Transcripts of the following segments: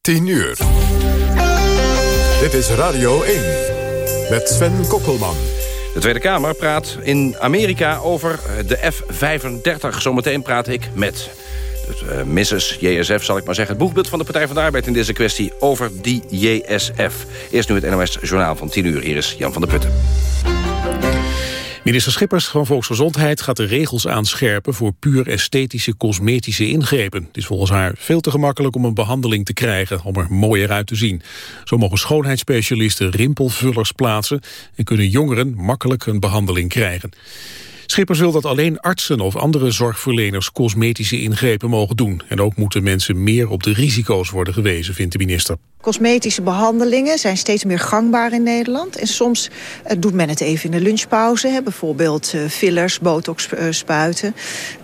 10 uur. Dit is Radio 1 met Sven Kokkelman. De Tweede Kamer praat in Amerika over de F-35. Zometeen praat ik met uh, Mrs. JSF, zal ik maar zeggen. Het boekbeeld van de Partij van de Arbeid in deze kwestie over die JSF. Eerst nu het NOS Journaal van 10 uur. Hier is Jan van der Putten. Minister Schippers van Volksgezondheid gaat de regels aanscherpen voor puur esthetische cosmetische ingrepen. Het is volgens haar veel te gemakkelijk om een behandeling te krijgen, om er mooier uit te zien. Zo mogen schoonheidsspecialisten rimpelvullers plaatsen en kunnen jongeren makkelijk een behandeling krijgen. Schippers wil dat alleen artsen of andere zorgverleners cosmetische ingrepen mogen doen. En ook moeten mensen meer op de risico's worden gewezen, vindt de minister. Cosmetische behandelingen zijn steeds meer gangbaar in Nederland. En soms uh, doet men het even in de lunchpauze. Hè, bijvoorbeeld uh, fillers, botox uh, spuiten.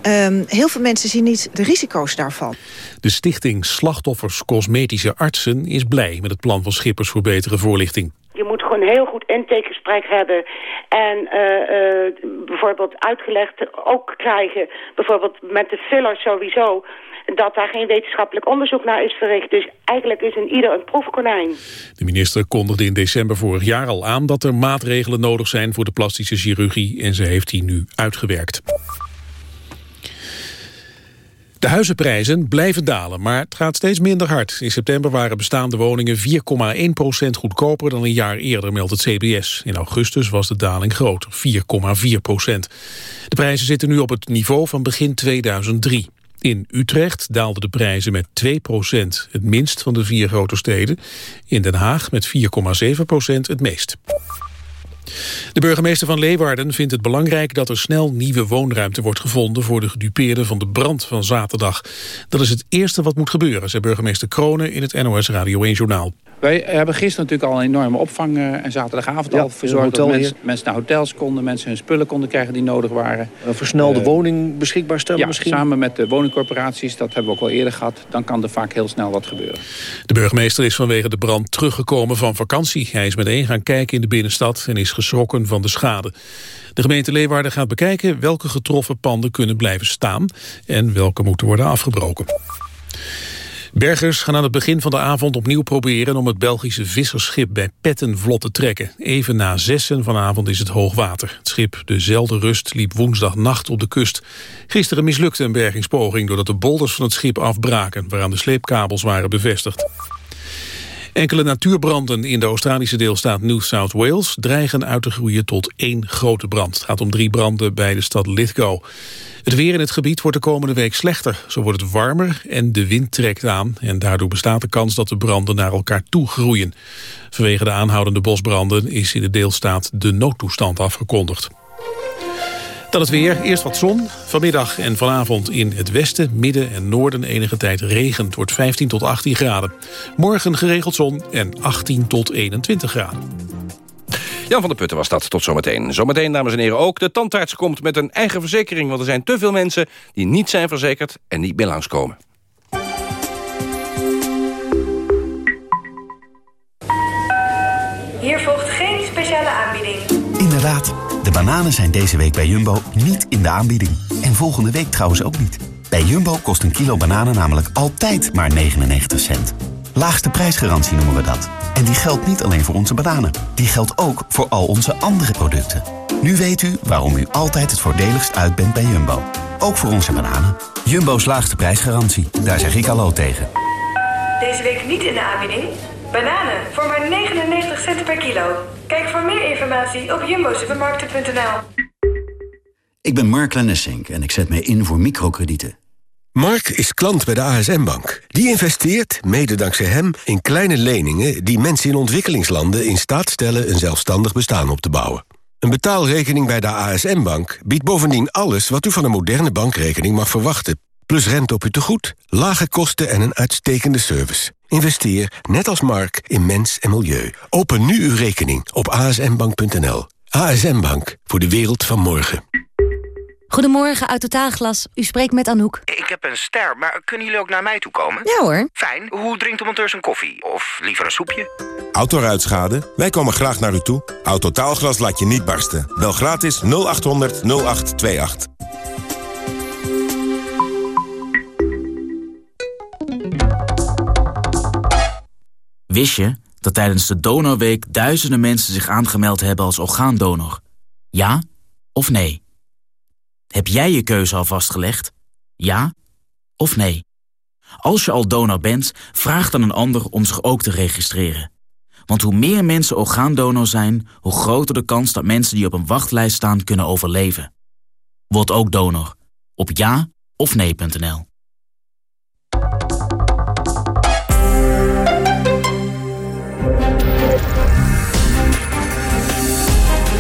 Um, heel veel mensen zien niet de risico's daarvan. De stichting Slachtoffers Cosmetische Artsen is blij met het plan van Schippers voor betere voorlichting. Je moet gewoon heel goed intakegesprek hebben. En bijvoorbeeld uitgelegd ook krijgen, bijvoorbeeld met de fillers sowieso dat daar geen wetenschappelijk onderzoek naar is verricht. Dus eigenlijk is een ieder een proefkonijn. De minister kondigde in december vorig jaar al aan dat er maatregelen nodig zijn voor de plastische chirurgie en ze heeft die nu uitgewerkt. De huizenprijzen blijven dalen, maar het gaat steeds minder hard. In september waren bestaande woningen 4,1% goedkoper dan een jaar eerder, meldt het CBS. In augustus was de daling groter, 4,4% De prijzen zitten nu op het niveau van begin 2003. In Utrecht daalden de prijzen met 2% het minst van de vier grote steden. In Den Haag met 4,7% het meest. De burgemeester van Leeuwarden vindt het belangrijk dat er snel nieuwe woonruimte wordt gevonden voor de gedupeerden van de brand van zaterdag. Dat is het eerste wat moet gebeuren, zei burgemeester Kronen in het NOS Radio 1 Journaal. Wij hebben gisteren natuurlijk al een enorme opvang uh, en zaterdagavond ja, al verzorgd dat mensen, mensen, naar hotels konden, mensen hun spullen konden krijgen die nodig waren. Een versnelde uh, woning beschikbaar stellen ja, misschien? samen met de woningcorporaties, dat hebben we ook al eerder gehad. Dan kan er vaak heel snel wat gebeuren. De burgemeester is vanwege de brand teruggekomen van vakantie. Hij is meteen gaan kijken in de binnenstad en is geschrokken van de schade. De gemeente Leeuwarden gaat bekijken welke getroffen panden kunnen blijven staan en welke moeten worden afgebroken. Bergers gaan aan het begin van de avond opnieuw proberen om het Belgische visserschip bij Petten vlot te trekken. Even na zessen vanavond is het hoogwater. Het schip, de Zelde Rust, liep woensdagnacht op de kust. Gisteren mislukte een bergingspoging doordat de bolders van het schip afbraken, waaraan de sleepkabels waren bevestigd. Enkele natuurbranden in de Australische deelstaat New South Wales dreigen uit te groeien tot één grote brand. Het gaat om drie branden bij de stad Lithgow. Het weer in het gebied wordt de komende week slechter. Zo wordt het warmer en de wind trekt aan. En daardoor bestaat de kans dat de branden naar elkaar toe groeien. Vanwege de aanhoudende bosbranden is in de deelstaat de noodtoestand afgekondigd. Dan het weer. Eerst wat zon. Vanmiddag en vanavond in het westen, midden en noorden enige tijd regent. wordt 15 tot 18 graden. Morgen geregeld zon en 18 tot 21 graden. Jan van der Putten was dat. Tot zometeen. Zometeen, dames en heren, ook. De tandarts komt met een eigen verzekering... want er zijn te veel mensen die niet zijn verzekerd en niet meer langskomen. Hier volgt geen speciale aanbieding. Inderdaad. De bananen zijn deze week bij Jumbo niet in de aanbieding. En volgende week trouwens ook niet. Bij Jumbo kost een kilo bananen namelijk altijd maar 99 cent. Laagste prijsgarantie noemen we dat. En die geldt niet alleen voor onze bananen. Die geldt ook voor al onze andere producten. Nu weet u waarom u altijd het voordeligst uit bent bij Jumbo. Ook voor onze bananen. Jumbo's laagste prijsgarantie. Daar zeg ik hallo tegen. Deze week niet in de aanbieding. Bananen voor maar 99 cent per kilo. Kijk voor meer informatie op jumbosupermarkten.nl. Ik ben Mark Lennessink en ik zet mij in voor microkredieten. Mark is klant bij de ASM-bank. Die investeert, mede dankzij hem, in kleine leningen... die mensen in ontwikkelingslanden in staat stellen... een zelfstandig bestaan op te bouwen. Een betaalrekening bij de ASM-bank biedt bovendien alles... wat u van een moderne bankrekening mag verwachten. Plus rente op uw tegoed, lage kosten en een uitstekende service. Investeer, net als Mark, in mens en milieu. Open nu uw rekening op asmbank.nl. ASM Bank, voor de wereld van morgen. Goedemorgen, uit Totaalglas. U spreekt met Anouk. Ik heb een ster, maar kunnen jullie ook naar mij toe komen? Ja hoor. Fijn. Hoe drinkt de monteur zijn koffie? Of liever een soepje? Autoruitschade? Wij komen graag naar u toe. Autotaalglas laat je niet barsten. Bel gratis 0800 0828. Wist je dat tijdens de Donorweek duizenden mensen zich aangemeld hebben als orgaandonor? Ja of nee? Heb jij je keuze al vastgelegd? Ja of nee? Als je al donor bent, vraag dan een ander om zich ook te registreren. Want hoe meer mensen orgaandonor zijn, hoe groter de kans dat mensen die op een wachtlijst staan kunnen overleven. Word ook donor op ja of nee.nl.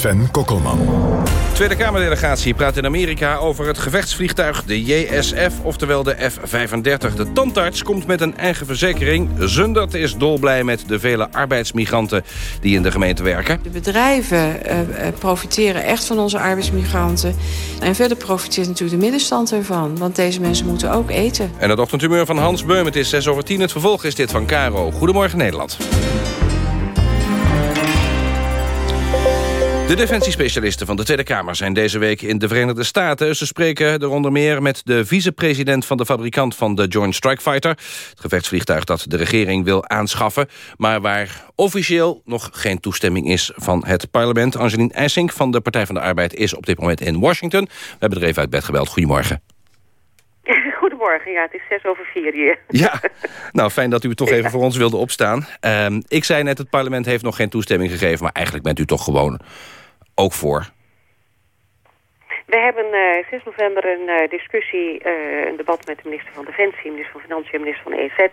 Sven Kokkelman. Tweede Kamerdelegatie praat in Amerika over het gevechtsvliegtuig, de JSF, oftewel de F-35. De tandarts komt met een eigen verzekering. Zundert is dolblij met de vele arbeidsmigranten die in de gemeente werken. De bedrijven uh, profiteren echt van onze arbeidsmigranten. En verder profiteert natuurlijk de middenstand ervan, want deze mensen moeten ook eten. En het ochtendhumeur van Hans Beum, het is 6 over 10. Het vervolg is dit van Caro. Goedemorgen Nederland. De defensiespecialisten van de Tweede Kamer zijn deze week in de Verenigde Staten. Ze spreken er onder meer met de vicepresident van de fabrikant van de Joint Strike Fighter. Het gevechtsvliegtuig dat de regering wil aanschaffen. Maar waar officieel nog geen toestemming is van het parlement. Angelien IJsink van de Partij van de Arbeid is op dit moment in Washington. We hebben er even uit bed gebeld. Goedemorgen. Goedemorgen, ja, het is zes over vier hier. Ja, nou fijn dat u toch even voor ons wilde opstaan. Um, ik zei net, het parlement heeft nog geen toestemming gegeven... maar eigenlijk bent u toch gewoon ook voor? We hebben uh, 6 november een uh, discussie, uh, een debat met de minister van Defensie, minister van Financiën en minister van EZ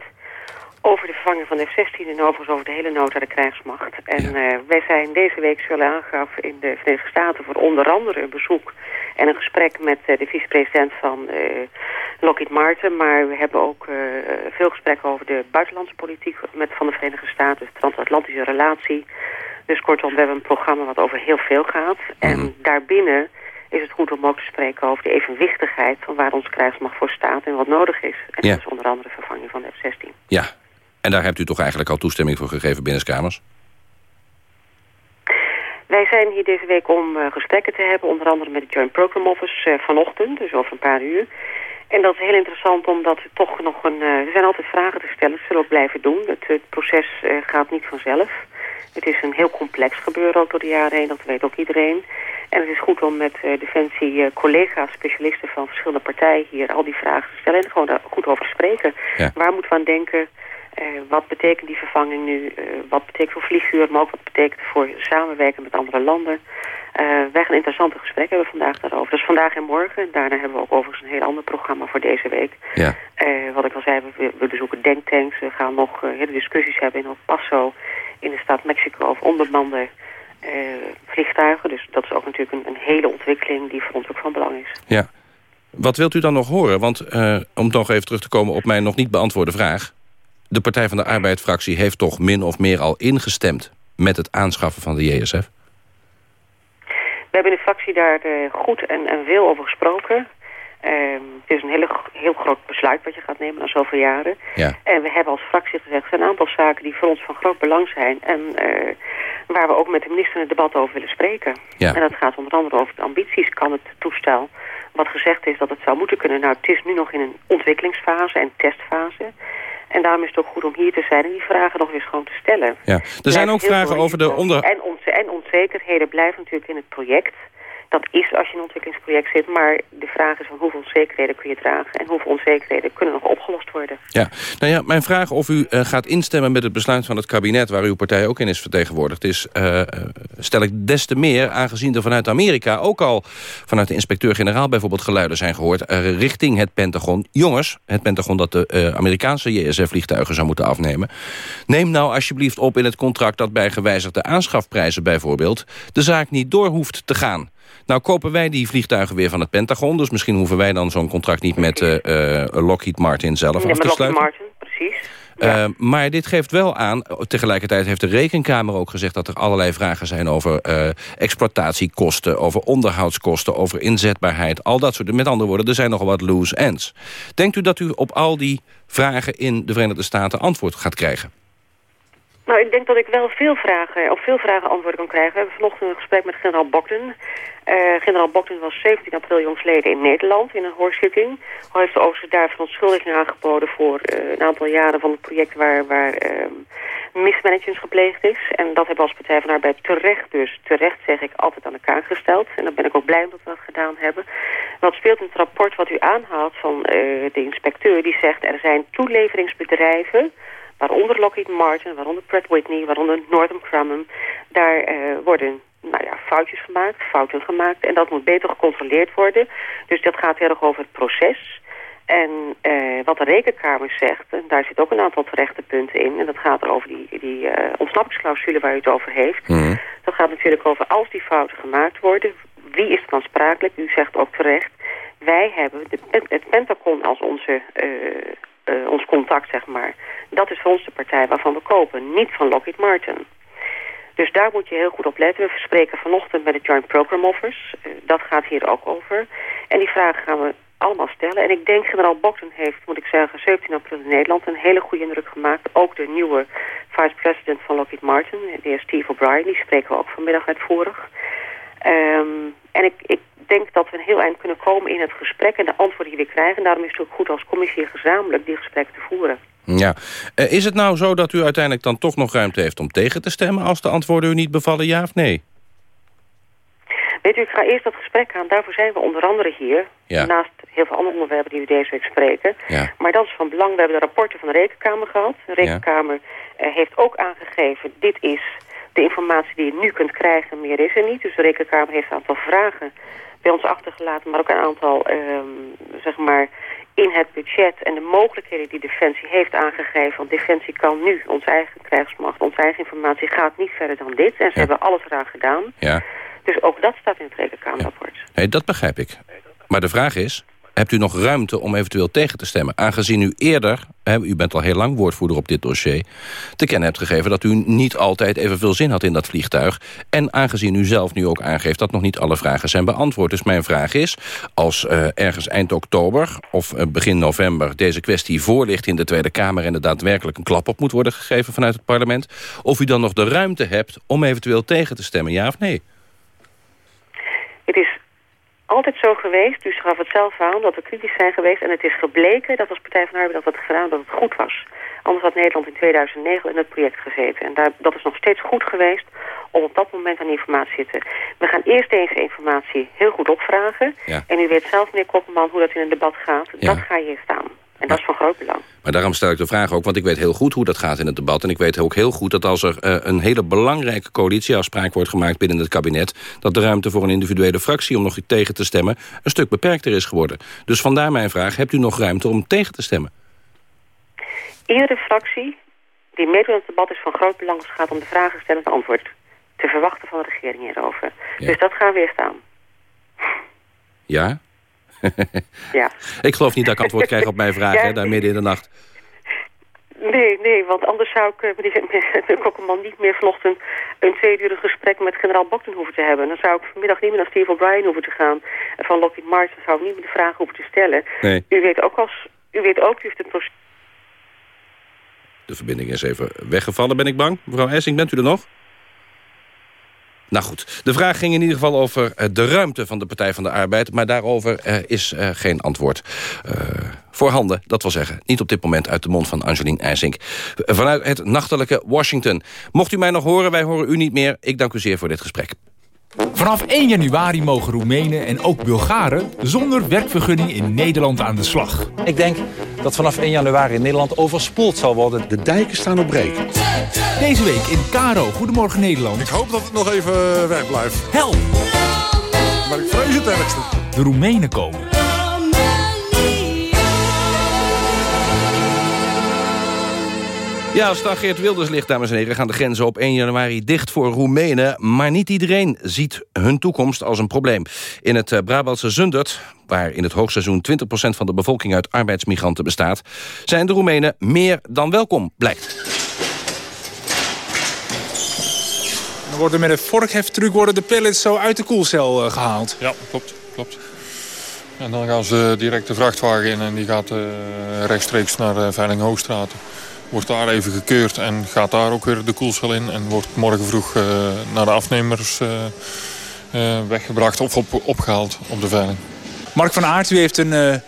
over de vervanging van de F-16 en overigens over de hele nood aan de krijgsmacht. En ja. wij zijn deze week, zullen aangaf, in de Verenigde Staten voor onder andere een bezoek en een gesprek met de vicepresident van Lockheed Martin. Maar we hebben ook veel gesprekken over de buitenlandse politiek met, van de Verenigde Staten, de transatlantische relatie, dus kortom, we hebben een programma wat over heel veel gaat. En mhm. daarbinnen is het goed om ook te spreken over de evenwichtigheid... van waar onze krijgsmacht voor staat en wat nodig is. En dat is onder andere de vervanging van de F-16. Ja, en daar hebt u toch eigenlijk al toestemming voor gegeven binnenskamers? Wij zijn hier deze week om uh, gesprekken te hebben, onder andere met het Joint Program Office uh, vanochtend, dus over een paar uur. En dat is heel interessant omdat er toch nog een... Uh, er zijn altijd vragen te stellen, dat zullen we ook blijven doen. Het, het proces gaat niet vanzelf. Het is een heel complex gebeuren ook door de jaren heen, dat weet ook iedereen. En het is goed om met uh, Defensie uh, collega's, specialisten van verschillende partijen hier al die vragen te stellen en gewoon daar goed over te spreken. Waar moeten we aan denken? Uh, wat betekent die vervanging nu? wat betekent voor vlieguur, maar ook wat betekent voor samenwerken met andere landen? wij gaan interessante gesprekken hebben vandaag daarover. Dus vandaag en morgen. En daarna hebben we ook overigens een heel ander programma voor deze week. Ja. wat ik al zei, we, we bezoeken denktanks. We gaan nog hele discussies hebben in El Paso in de staat Mexico over onbemande uh, vliegtuigen. Dus dat is ook natuurlijk een, een, hele ontwikkeling die voor ons ook van belang is. Ja. Wat wilt u dan nog horen? Want uh, om nog even terug te komen op mijn nog niet beantwoorde vraag. De Partij van de Arbeid-fractie heeft toch min of meer al ingestemd... met het aanschaffen van de JSF? We hebben in de fractie daar uh, goed en, en veel over gesproken. Um, het is een hele, heel groot besluit wat je gaat nemen na zoveel jaren. Ja. En we hebben als fractie gezegd, er zijn een aantal zaken die voor ons van groot belang zijn. En uh, waar we ook met de minister in het debat over willen spreken. Ja. En dat gaat onder andere over de ambities. Kan het toestel, wat gezegd is dat het zou moeten kunnen. Nou, het is nu nog in een ontwikkelingsfase en testfase. En daarom is het ook goed om hier te zijn en die vragen nog eens gewoon te stellen. Ja. Er zijn ook vragen over de onder... En onzekerheden blijven natuurlijk in het project dat is als je een ontwikkelingsproject zit. Maar de vraag is van hoeveel onzekerheden kun je dragen... en hoeveel onzekerheden kunnen nog opgelost worden. Ja, nou ja, mijn vraag of u uh, gaat instemmen met het besluit van het kabinet... waar uw partij ook in is vertegenwoordigd... is, uh, stel ik des te meer, aangezien er vanuit Amerika... ook al vanuit de inspecteur-generaal bijvoorbeeld geluiden zijn gehoord... Richting het Pentagon. Jongens, het Pentagon dat de Amerikaanse JSF-vliegtuigen zou moeten afnemen... neem nou alsjeblieft op in het contract... dat bij gewijzigde aanschafprijzen bijvoorbeeld... de zaak niet door hoeft te gaan. Nou kopen wij die vliegtuigen weer van het Pentagon. Dus misschien hoeven wij dan zo'n contract niet met uh, Lockheed Martin zelf af te sluiten. Martin, precies. Uh, maar dit geeft wel aan, tegelijkertijd heeft de Rekenkamer ook gezegd... dat er allerlei vragen zijn over uh, exploitatiekosten... over onderhoudskosten, over inzetbaarheid, al dat soort... Met andere woorden, er zijn nogal wat loose ends. Denkt u dat u op al die vragen in de Verenigde Staten antwoord gaat krijgen? Nou, ik denk dat ik wel veel vragen, op veel vragen antwoorden kan krijgen. We hebben vanochtend een gesprek met generaal Bokten. Uh, generaal Bokten was 17 april jongsleden in Nederland in een hoorzitting. Hij heeft overigens daar verontschuldiging aangeboden voor uh, een aantal jaren van het project waar, waar uh, mismanagement gepleegd is. En dat hebben we als Partij van Arbeid terecht, dus terecht zeg ik, altijd aan de kaak gesteld. En daar ben ik ook blij dat we dat gedaan hebben. Wat speelt in het rapport wat u aanhaalt van de inspecteur, die zegt er zijn toeleveringsbedrijven waaronder Lockheed Martin, waaronder Pratt Whitney, waaronder Northrop Grumman. Daar uh, worden nou ja, foutjes gemaakt, fouten gemaakt. En dat moet beter gecontroleerd worden. Dus dat gaat heel erg over het proces. En uh, wat de rekenkamer zegt, en daar zit ook een aantal terechte punten in. En dat gaat over die, die uh, ontsnappingsclausule waar u het over heeft. Mm. Dat gaat natuurlijk over als die fouten gemaakt worden. Wie is aansprakelijk? U zegt ook terecht. Wij hebben de, het Pentagon als onze uh, ons contact, zeg maar. Dat is voor ons de partij waarvan we kopen, niet van Lockheed Martin. Dus daar moet je heel goed op letten. We spreken vanochtend met de Joint Program Office. Uh, dat gaat hier ook over. En die vragen gaan we allemaal stellen. En ik denk generaal Bokton heeft, moet ik zeggen, 17 april in Nederland een hele goede indruk gemaakt. Ook de nieuwe vice-president van Lockheed Martin, de heer Steve O'Brien, die spreken we ook vanmiddag uitvoerig. Um, en ik, ik denk dat we een heel eind kunnen komen in het gesprek en de antwoorden die we krijgen. En daarom is het ook goed als commissie gezamenlijk die gesprekken te voeren. Ja. Uh, is het nou zo dat u uiteindelijk dan toch nog ruimte heeft om tegen te stemmen... als de antwoorden u niet bevallen, ja of nee? Weet u, ik ga eerst dat gesprek aan. Daarvoor zijn we onder andere hier. Ja. Naast heel veel andere onderwerpen die we deze week spreken. Ja. Maar dat is van belang. We hebben de rapporten van de Rekenkamer gehad. De Rekenkamer ja. uh, heeft ook aangegeven... dit is de informatie die je nu kunt krijgen. Meer is er niet. Dus de Rekenkamer heeft een aantal vragen bij ons achtergelaten, maar ook een aantal, um, zeg maar, in het budget en de mogelijkheden die Defensie heeft aangegeven. Want Defensie kan nu, onze eigen krijgsmacht, onze eigen informatie gaat niet verder dan dit. En ze ja. hebben alles eraan gedaan. Ja. Dus ook dat staat in het rekenkamerrapport. Ja. Nee, dat begrijp ik. Maar de vraag is, hebt u nog ruimte om eventueel tegen te stemmen? Aangezien u eerder, hè, u bent al heel lang woordvoerder op dit dossier... te kennen hebt gegeven dat u niet altijd evenveel zin had in dat vliegtuig. En aangezien u zelf nu ook aangeeft dat nog niet alle vragen zijn beantwoord. Dus mijn vraag is, als uh, ergens eind oktober of uh, begin november... deze kwestie voorligt in de Tweede Kamer... en er daadwerkelijk een klap op moet worden gegeven vanuit het parlement... of u dan nog de ruimte hebt om eventueel tegen te stemmen, ja of nee? Het is altijd zo geweest, u gaf het zelf aan, dat we kritisch zijn geweest. En het is gebleken dat als Partij van de Arbeid dat we het gedaan dat het goed was. Anders had Nederland in 2009 in het project gezeten. En daar, dat is nog steeds goed geweest om op dat moment aan informatie te zitten. We gaan eerst deze informatie heel goed opvragen. Ja. En u weet zelf, meneer Kopperman, hoe dat in een debat gaat. Ja. Dat ga je hier staan. En dat is van groot belang. Maar daarom stel ik de vraag ook, want ik weet heel goed hoe dat gaat in het debat. En ik weet ook heel goed dat als er uh, een hele belangrijke coalitieafspraak wordt gemaakt binnen het kabinet... dat de ruimte voor een individuele fractie om nog tegen te stemmen... een stuk beperkter is geworden. Dus vandaar mijn vraag, hebt u nog ruimte om tegen te stemmen? Iedere fractie die meedoet aan het debat is van groot belang... als het gaat om de vragen stellen en antwoord te verwachten van de regering hierover. Ja. Dus dat gaan we weer staan. Ja? ja. Ik geloof niet dat ik antwoord krijg op mijn vraag, ja, hè, daar midden in de nacht. Nee, nee, want anders zou ik uh, meneer Kokkelman niet meer vanochtend een tweedurig gesprek met generaal Bokten hoeven te hebben. Dan zou ik vanmiddag niet meer naar Steve O'Brien hoeven te gaan. En van Lockheed Martin zou ik niet meer de vraag hoeven te stellen. Nee. U weet ook als, u weet ook, u heeft het proces... De verbinding is even weggevallen, ben ik bang. Mevrouw Essing, bent u er nog? Nou goed, de vraag ging in ieder geval over uh, de ruimte van de Partij van de Arbeid... maar daarover uh, is uh, geen antwoord voorhanden. Dat wil zeggen, niet op dit moment uit de mond van Angeline IJsink. Vanuit het nachtelijke Washington. Mocht u mij nog horen, wij horen u niet meer. Ik dank u zeer voor dit gesprek. Vanaf 1 januari mogen Roemenen en ook Bulgaren zonder werkvergunning in Nederland aan de slag. Ik denk dat vanaf 1 januari in Nederland overspoeld zal worden. De dijken staan op breken. Deze week in Caro, Goedemorgen Nederland. Ik hoop dat het nog even weg blijft. Help! Maar ik vrees het ergste. De Roemenen komen. Ja, aan Geert Wilders ligt, dames en heren... gaan de grenzen op 1 januari dicht voor Roemenen. Maar niet iedereen ziet hun toekomst als een probleem. In het uh, Brabantse Zundert, waar in het hoogseizoen 20% van de bevolking uit arbeidsmigranten bestaat... zijn de Roemenen meer dan welkom, blijkt. Dan worden met een vorkheftruc worden de pellets zo uit de koelcel uh, gehaald. Ja, klopt. klopt. En dan gaan ze direct de vrachtwagen in en die gaat uh, rechtstreeks naar Veiling Hoogstraat. Wordt daar even gekeurd en gaat daar ook weer de koelcel in. En wordt morgen vroeg naar de afnemers weggebracht of op, opgehaald op de veiling. Mark van Aert, u heeft een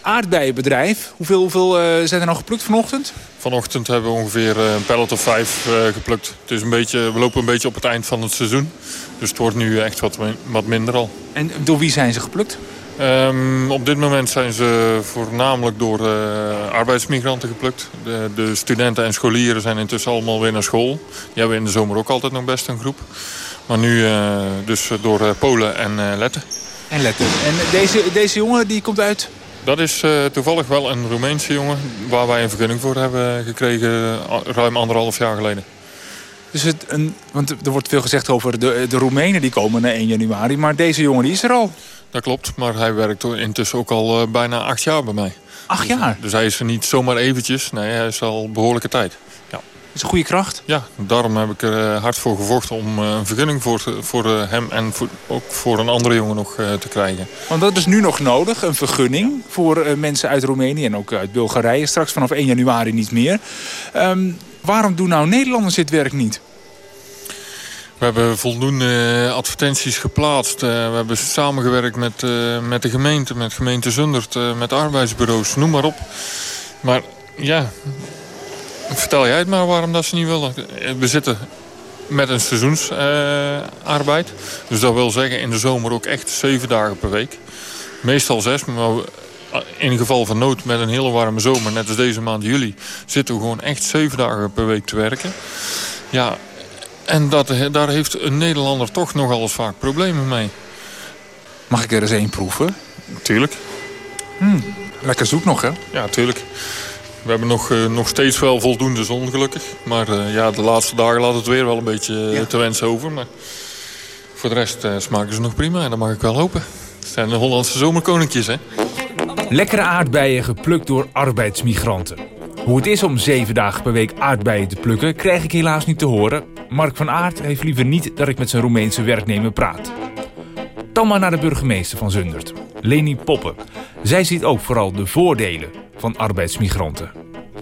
aardbeienbedrijf. Hoeveel, hoeveel zijn er nog geplukt vanochtend? Vanochtend hebben we ongeveer een pallet of vijf geplukt. Het is een beetje, we lopen een beetje op het eind van het seizoen. Dus het wordt nu echt wat, wat minder al. En door wie zijn ze geplukt? Um, op dit moment zijn ze voornamelijk door uh, arbeidsmigranten geplukt. De, de, studenten en scholieren zijn intussen allemaal weer naar school. Die hebben in de zomer ook altijd nog best een groep. Maar nu uh, dus door uh, Polen en Letten. En Letten. En deze, deze jongen die komt uit? Dat is toevallig wel een Roemeense jongen... waar wij een vergunning voor hebben gekregen ruim anderhalf jaar geleden. Dus het een, want er wordt veel gezegd over de, de Roemenen die komen na 1 januari. Maar deze jongen die is er al. Dat klopt, maar hij werkt intussen ook al uh, bijna acht jaar bij mij. Acht jaar? Dus, dus, hij is er niet zomaar eventjes. Nee, hij is al behoorlijke tijd. Ja. Is een goede kracht? Ja, daarom heb ik er uh, hard voor gevochten om een vergunning voor, voor hem en voor, ook voor een andere jongen nog te krijgen. Want dat is nu nog nodig, een vergunning voor mensen uit Roemenië en ook uit Bulgarije. Straks vanaf 1 januari niet meer. Um, waarom doen nou Nederlanders dit werk niet? We hebben voldoende advertenties geplaatst. Uh, we hebben samengewerkt met, uh, met de gemeente, met gemeente Zundert, met arbeidsbureaus, noem maar op. Maar ja, vertel jij het maar waarom dat ze niet willen. We zitten met een seizoensarbeid. dus dat wil zeggen in de zomer ook echt zeven dagen per week. Meestal zes, maar in geval van nood met een hele warme zomer, net als deze maand juli... zitten we gewoon echt zeven dagen per week te werken. Ja, en dat, daar heeft een Nederlander toch nogal eens vaak problemen mee. Mag ik er eens één proeven? Tuurlijk. Hmm, lekker zoek nog, hè? Ja, tuurlijk. We hebben nog, uh, nog steeds wel voldoende zon, gelukkig. Maar uh, ja, de laatste dagen laat het weer wel een beetje uh, ja. te wensen over. Maar voor de rest smaken ze nog prima en dat mag ik wel hopen. Het zijn de Hollandse zomerkoninkjes, hè? Lekkere aardbeien geplukt door arbeidsmigranten. Hoe het is om zeven dagen per week aardbeien te plukken... krijg ik helaas niet te horen. Mark van Aert heeft liever niet dat ik met zijn Roemeense werknemer praat. Dan maar naar de burgemeester van Zundert, Leni Poppen. Zij ziet ook vooral de voordelen van arbeidsmigranten.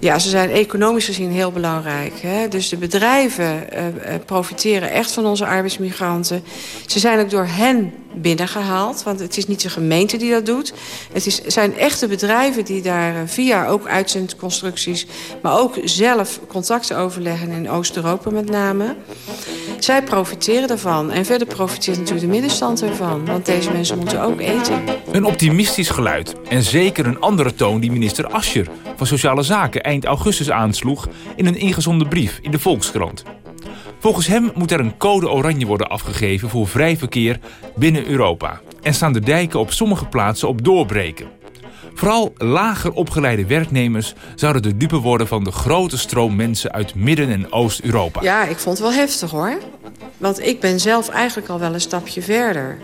Ja, ze zijn economisch gezien heel belangrijk. Hè? Dus de bedrijven uh, profiteren echt van onze arbeidsmigranten. Ze zijn ook door hen binnengehaald. Want het is niet de gemeente die dat doet. Het is, zijn echte bedrijven die daar uh, via ook uitzendconstructies... maar ook zelf contacten overleggen in Oost-Europa met name. Zij profiteren daarvan. En verder profiteert natuurlijk de middenstand ervan. Want deze mensen moeten ook eten. Een optimistisch geluid. En zeker een andere toon die minister Ascher van Sociale Zaken eind augustus aansloeg... in een ingezonden brief in de Volkskrant. Volgens hem moet er een code oranje worden afgegeven voor vrij verkeer binnen Europa. En staan de dijken op sommige plaatsen op doorbreken. Vooral lager opgeleide werknemers zouden de dupe worden van de grote stroom mensen uit Midden- en Oost-Europa. Ja, ik vond het wel heftig hoor. Want ik ben zelf eigenlijk al wel een stapje verder.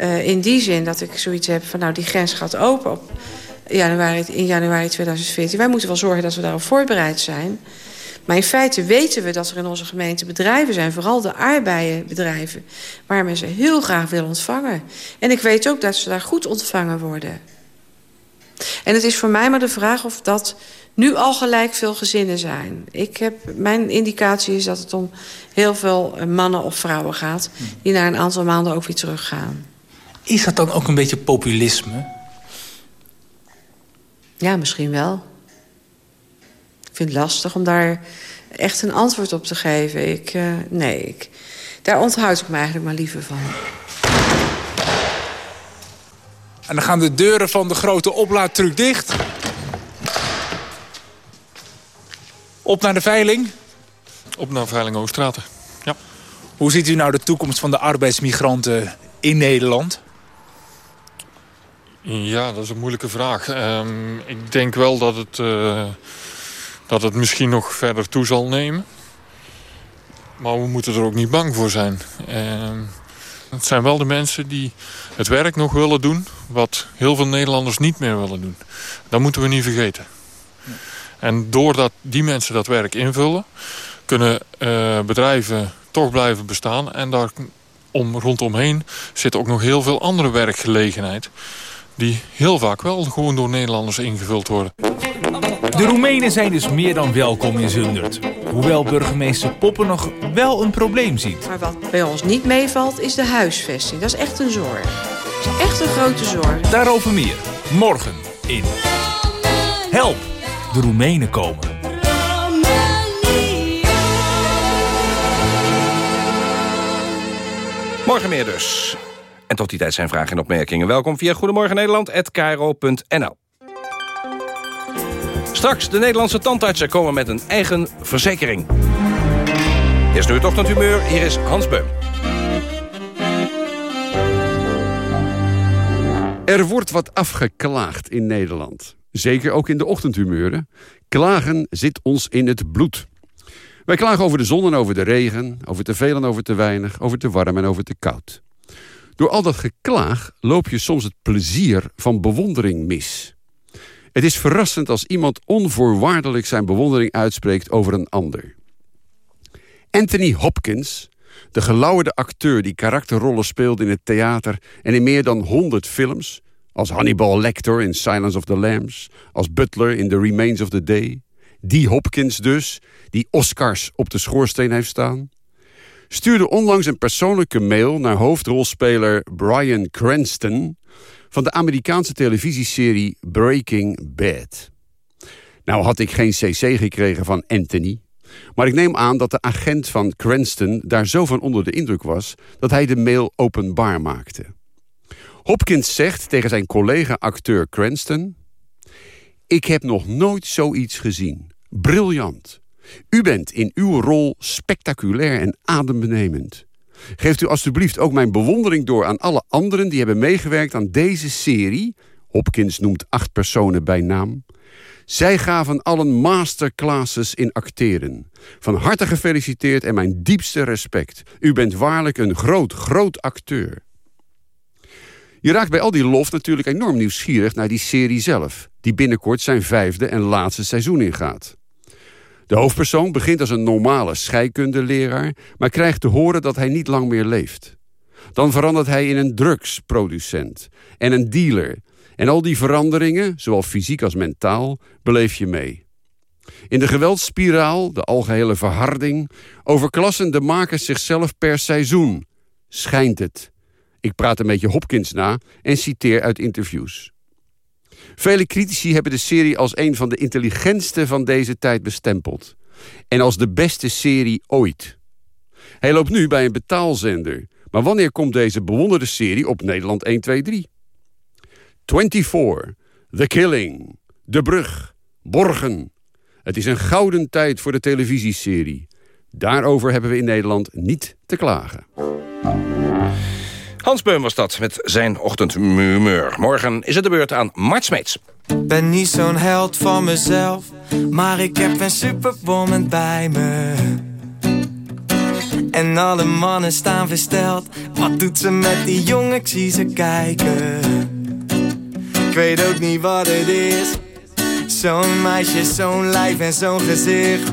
Uh, in die zin dat ik zoiets heb van nou die grens gaat open op januari, in januari 2014. Wij moeten wel zorgen dat we daarop voorbereid zijn. Maar in feite weten we dat er in onze gemeente bedrijven zijn... vooral de aardbeienbedrijven... waar men ze heel graag wil ontvangen. En ik weet ook dat ze daar goed ontvangen worden. En het is voor mij maar de vraag of dat nu al gelijk veel gezinnen zijn. Ik heb, mijn indicatie is dat het om heel veel mannen of vrouwen gaat... die na een aantal maanden ook weer teruggaan. Is dat dan ook een beetje populisme? Ja, misschien wel. Ik vind het lastig om daar echt een antwoord op te geven. Ik, uh, nee, ik, daar onthoud ik me eigenlijk maar liever van. En dan gaan de deuren van de grote oplaadtruck dicht. Op naar de veiling. Op naar veiling Oostraten, ja. Hoe ziet u nou de toekomst van de arbeidsmigranten in Nederland? Ja, dat is een moeilijke vraag. Um, ik denk wel dat het, uh, dat het misschien nog verder toe zal nemen. Maar we moeten er ook niet bang voor zijn. Het zijn wel de mensen die het werk nog willen doen... wat heel veel Nederlanders niet meer willen doen. Dat moeten we niet vergeten. En doordat die mensen dat werk invullen... kunnen uh, bedrijven toch blijven bestaan. En daar om, rondomheen zit ook nog heel veel andere werkgelegenheid die heel vaak wel gewoon door Nederlanders ingevuld worden. De Roemenen zijn dus meer dan welkom in Zundert. Hoewel burgemeester Poppen nog wel een probleem ziet. Maar wat bij ons niet meevalt is de huisvesting. Dat is echt een zorg. Dat is echt een grote zorg. Daarover meer. Morgen in Help, de Roemenen komen. Morgen meer dus. En tot die tijd zijn vragen en opmerkingen. Welkom via Goedemorgen Nederland@kro.nl. Straks, de Nederlandse tandartsen komen met een eigen verzekering. Eerst nu het ochtendhumeur, hier is Hans Beum. Er wordt wat afgeklaagd in Nederland. Zeker ook in de ochtendhumeuren. Klagen zit ons in het bloed. Wij klagen over de zon en over de regen, over te veel en over te weinig, over te warm en over te koud. Door al dat geklaag loop je soms het plezier van bewondering mis. Het is verrassend als iemand onvoorwaardelijk zijn bewondering uitspreekt over een ander. Anthony Hopkins, de gelauwerde acteur die karakterrollen speelde in het theater en in meer dan 100 films, als Hannibal Lecter in Silence of the Lambs, als Butler in The Remains of the Day, die Hopkins dus, die Oscars op de schoorsteen heeft staan, stuurde onlangs een persoonlijke mail naar hoofdrolspeler Brian Cranston van de Amerikaanse televisieserie Breaking Bad. Nou had ik geen cc gekregen van Anthony, maar ik neem aan dat de agent van Cranston daar zo van onder de indruk was dat hij de mail openbaar maakte. Hopkins zegt tegen zijn collega-acteur Cranston... Ik heb nog nooit zoiets gezien. Briljant. U bent in uw rol spectaculair en adembenemend. Geeft u alstublieft ook mijn bewondering door aan alle anderen... die hebben meegewerkt aan deze serie. Hopkins noemt acht personen bij naam. Zij gaven allen masterclasses in acteren. Van harte gefeliciteerd en mijn diepste respect. U bent waarlijk een groot, groot acteur. Je raakt bij al die lof natuurlijk enorm nieuwsgierig naar die serie zelf... die binnenkort zijn vijfde en laatste seizoen ingaat. De hoofdpersoon begint als een normale scheikundeleraar... maar krijgt te horen dat hij niet lang meer leeft. Dan verandert hij in een drugsproducent en een dealer... En al die veranderingen, zowel fysiek als mentaal, beleef je mee. In de geweldsspiraal, de algehele verharding... overklassen de makers zichzelf per seizoen. Schijnt het. Ik praat een beetje Hopkins na en citeer uit interviews. Vele critici hebben de serie als een van de intelligentste van deze tijd bestempeld. En als de beste serie ooit. Hij loopt nu bij een betaalzender. Maar wanneer komt deze bewonderde serie op Nederland 1, 2, 3? 24, The Killing, De Brug, Borgen. Het is een gouden tijd voor de televisieserie. Daarover hebben we in Nederland niet te klagen. Hans Beum was dat met zijn ochtendhumeur. Morgen is het de beurt aan Mart Smeets. Ben niet zo'n held van mezelf, maar ik heb een superwoman bij me. En alle mannen staan versteld. Wat doet ze met die jongen? Ik zie ze kijken. Ik weet ook niet wat het is. Zo'n meisje, zo'n lijf en zo'n gezicht.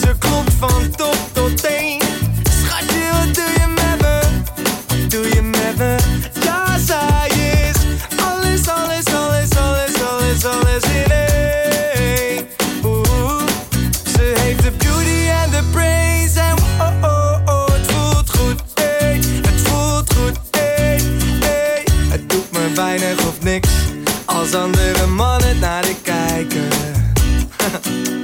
Ze klopt van top tot teen. Schatje, wat doe je met me? Doe je met me? Ja, zij is alles, alles, alles, alles, alles, alles in één. Oeh, ze heeft de beauty en de brains en oh, oh, oh, het voelt goed, ey. Het voelt goed, ey, ey. Het doet me weinig of niks als andere mannen naar de kijken.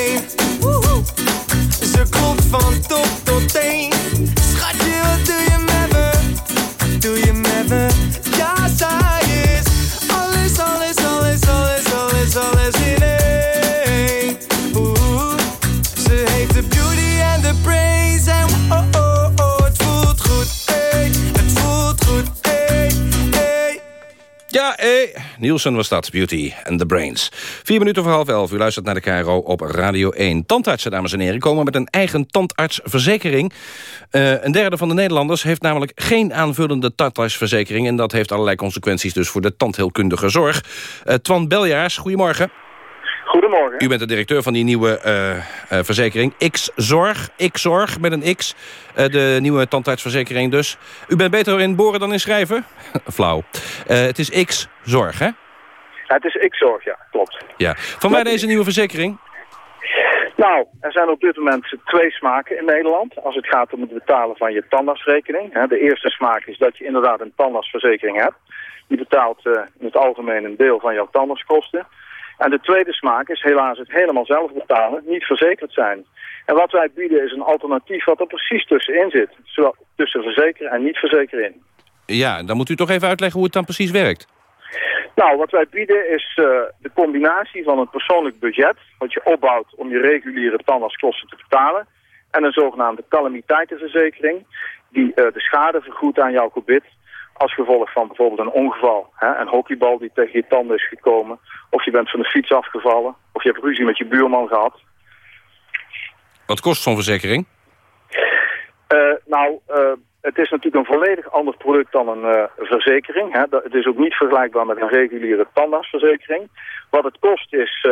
Nielsen was dat, Beauty and the Brains. Vier minuten voor half elf, u luistert naar de KRO op Radio 1. Tandartsen, dames en heren, komen met een eigen tandartsverzekering. Eh, een derde van de Nederlanders heeft namelijk geen aanvullende tandartsverzekering... en dat heeft allerlei consequenties dus voor de tandheelkundige zorg. Eh, Twan Beljaars, goedemorgen. Goedemorgen. U bent de directeur van die nieuwe eh, eh, verzekering. X-Zorg, X-Zorg met een X. Eh, de nieuwe tandartsverzekering dus. U bent beter in boren dan in schrijven? Flauw. Het is X-Zorg, hè? Ja, het is X-Zorg, ja, klopt. Ja. Van mij deze nieuwe verzekering? Nou, er zijn op dit moment twee smaken in Nederland als het gaat om het betalen van je tandartsrekening. De eerste smaak is dat je inderdaad een tandartsverzekering hebt. Die betaalt in het algemeen een deel van jouw tandartskosten. En de tweede smaak is helaas het helemaal zelf betalen, niet verzekerd zijn. En wat wij bieden is een alternatief wat er precies tussenin zit. Zowel tussen verzekeren en niet verzekeren in. Ja, dan moet u toch even uitleggen hoe het dan precies werkt. Nou, wat wij bieden is eh, de combinatie van een persoonlijk budget... wat je opbouwt om je reguliere tandartskosten te betalen... en een zogenaamde calamiteitenverzekering... die eh, de schade vergoedt aan jouw gebit... als gevolg van bijvoorbeeld een ongeval. Hè? Een hockeybal die tegen je tanden is gekomen... of je bent van de fiets afgevallen... of je hebt ruzie met je buurman gehad. Wat kost zo'n verzekering? Eh, nou, eh, het is natuurlijk een volledig ander product dan een eh, verzekering. Hè. Dat- Het is ook niet vergelijkbaar met een reguliere tandartsverzekering. Wat het kost is,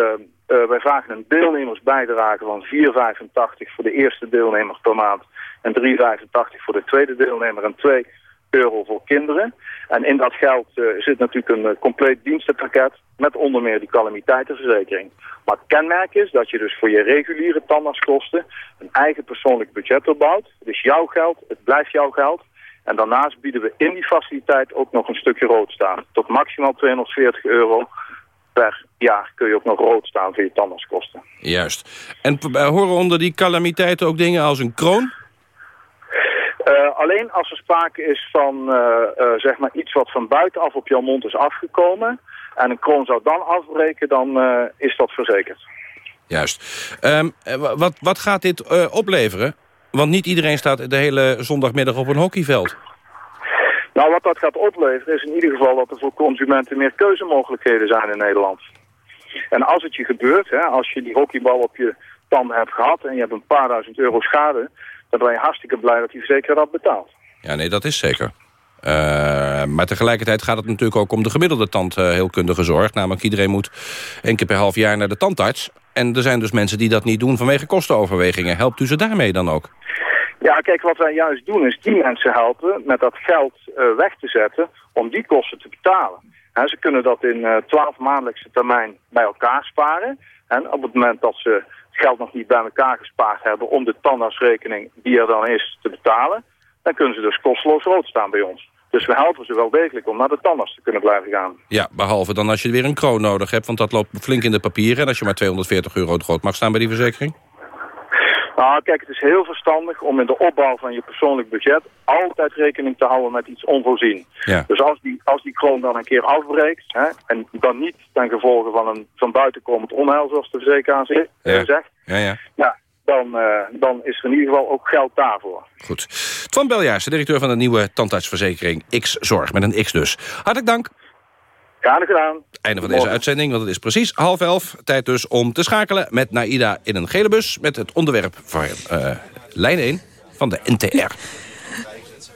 wij vragen een deelnemersbijdrage van 4,85 voor de eerste deelnemer per maand en 3,85 voor de tweede deelnemer en 2 euro voor kinderen. En in dat geld eh, zit natuurlijk een eh, compleet dienstenpakket met onder meer die calamiteitenverzekering. Maar het kenmerk is dat je dus voor je reguliere tandartskosten een eigen persoonlijk budget opbouwt. Is jouw geld, het blijft jouw geld. En daarnaast bieden we in die faciliteit ook nog een stukje rood staan. Tot maximaal 240 euro per jaar kun je ook nog rood staan voor je tandartskosten. Juist. En eh, horen onder die calamiteiten ook dingen als een kroon? Eh, alleen als er sprake is van eh, eh, zeg maar iets wat van buitenaf op jouw mond is afgekomen... en een kroon zou dan afbreken, dan is dat verzekerd. Juist. Ehm, eh, wa- wat, wat gaat dit opleveren? Want niet iedereen staat de hele zondagmiddag op een hockeyveld. Nou, wat dat gaat opleveren is in ieder geval dat er voor consumenten meer keuzemogelijkheden zijn in Nederland. En als het je gebeurt, hè, als je die hockeybal op je tanden hebt gehad en je hebt een paar duizend euro schade, dan ben je hartstikke blij dat die verzekeraar dat betaalt. Ja, nee, dat is zeker. Eh, maar tegelijkertijd gaat het natuurlijk ook om de gemiddelde tandheelkundige zorg. Namelijk iedereen moet één keer per half jaar naar de tandarts. En er zijn dus mensen die dat niet doen vanwege kostenoverwegingen. Helpt u ze daarmee dan ook? Ja, kijk, wat wij juist doen is die mensen helpen met dat geld eh, weg te zetten om die kosten te betalen. Hè, ze kunnen dat in eh, twaalf maandelijkse termijn bij elkaar sparen. En op het moment dat ze geld nog niet bij elkaar gespaard hebben om de tandartsrekening die er dan is te betalen, dan kunnen ze dus kosteloos rood staan bij ons. Dus we helpen ze wel degelijk om naar de tandarts te kunnen blijven gaan. Ja, behalve dan als je weer een kroon nodig hebt. Want dat loopt flink in de papieren. En als je maar 240 euro groot mag staan bij die verzekering. Nou, kijk, het is heel verstandig om in de opbouw van je persoonlijk budget altijd rekening te houden met iets onvoorzien. Ja. Dus als die, als die kroon dan een keer afbreekt, hè, en dan niet ten gevolge van een van buiten komend onheil, zoals de verzekeraar zegt, Ja. zegt Ja, ja. ja, dan, eh, dan is er in ieder geval ook geld daarvoor. Goed. Twan Beljaars, de directeur van de nieuwe tandartsverzekering X-Zorg. Met een X dus. Hartelijk dank. Graag gedaan. Einde van deze uitzending, want het is precies half elf. Tijd dus om te schakelen met Naida in een gele bus... met het onderwerp van uh, lijn 1 van de NTR.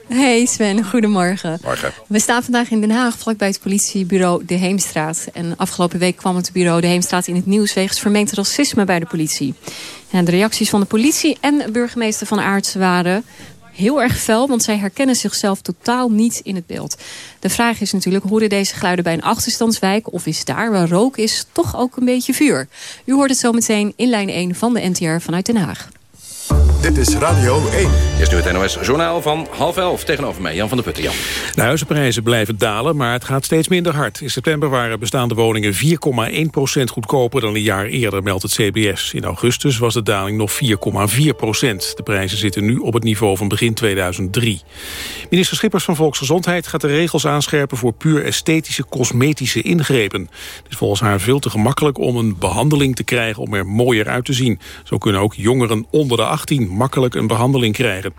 Hey Sven, goedemorgen. Morgen. We staan vandaag in Den Haag, vlakbij het politiebureau De Heemstraat. En afgelopen week kwam het bureau De Heemstraat in het nieuws... wegens vermeend racisme bij de politie. En de reacties van de politie en burgemeester van Aarts waren heel erg fel, want zij herkennen zichzelf totaal niet in het beeld. De vraag is natuurlijk, horen deze geluiden bij een achterstandswijk... of is daar waar rook is toch ook een beetje vuur? U hoort het zo meteen in lijn 1 van de NTR vanuit Den Haag. Dit is Radio 1. Is nu het NOS-journaal van half elf. Tegenover mij, Jan van der Putten. Jan. De huizenprijzen blijven dalen, maar het gaat steeds minder hard. In september waren bestaande woningen 4,1% goedkoper dan een jaar eerder, meldt het CBS. In augustus was de daling nog 4,4% De prijzen zitten nu op het niveau van begin 2003. Minister Schippers van Volksgezondheid gaat de regels aanscherpen... voor puur esthetische cosmetische ingrepen. Het is volgens haar veel te gemakkelijk om een behandeling te krijgen... om er mooier uit te zien. Zo kunnen ook jongeren onder de 18 makkelijk een behandeling krijgen.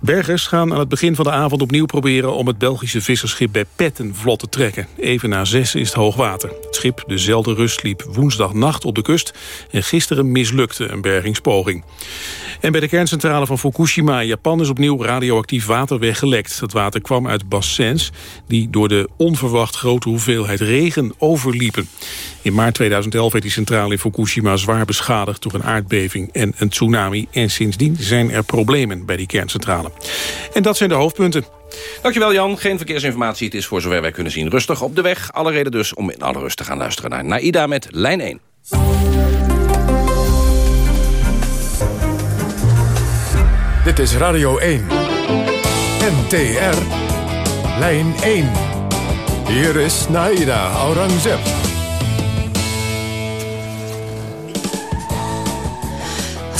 Bergers gaan aan het begin van de avond opnieuw proberen... om het Belgische visserschip bij Petten vlot te trekken. Even na zes is het hoogwater. Het schip, de Zelder Rust, liep woensdagnacht op de kust... en gisteren mislukte een bergingspoging. En bij de kerncentrale van Fukushima Japan... is opnieuw radioactief water weggelekt. Het water kwam uit bassins die door de onverwacht grote hoeveelheid regen overliepen. In maart 2011 werd die centrale in Fukushima zwaar beschadigd... door een aardbeving en een tsunami. En sindsdien zijn er problemen bij die kerncentrale. En dat zijn de hoofdpunten. Dankjewel Jan. Geen verkeersinformatie. Het is voor zover wij kunnen zien rustig op de weg. Alle reden dus om in alle rust te gaan luisteren naar Naida met lijn 1. Dit is Radio 1. NTR. Lijn 1. Hier is Naida Aurangzeb.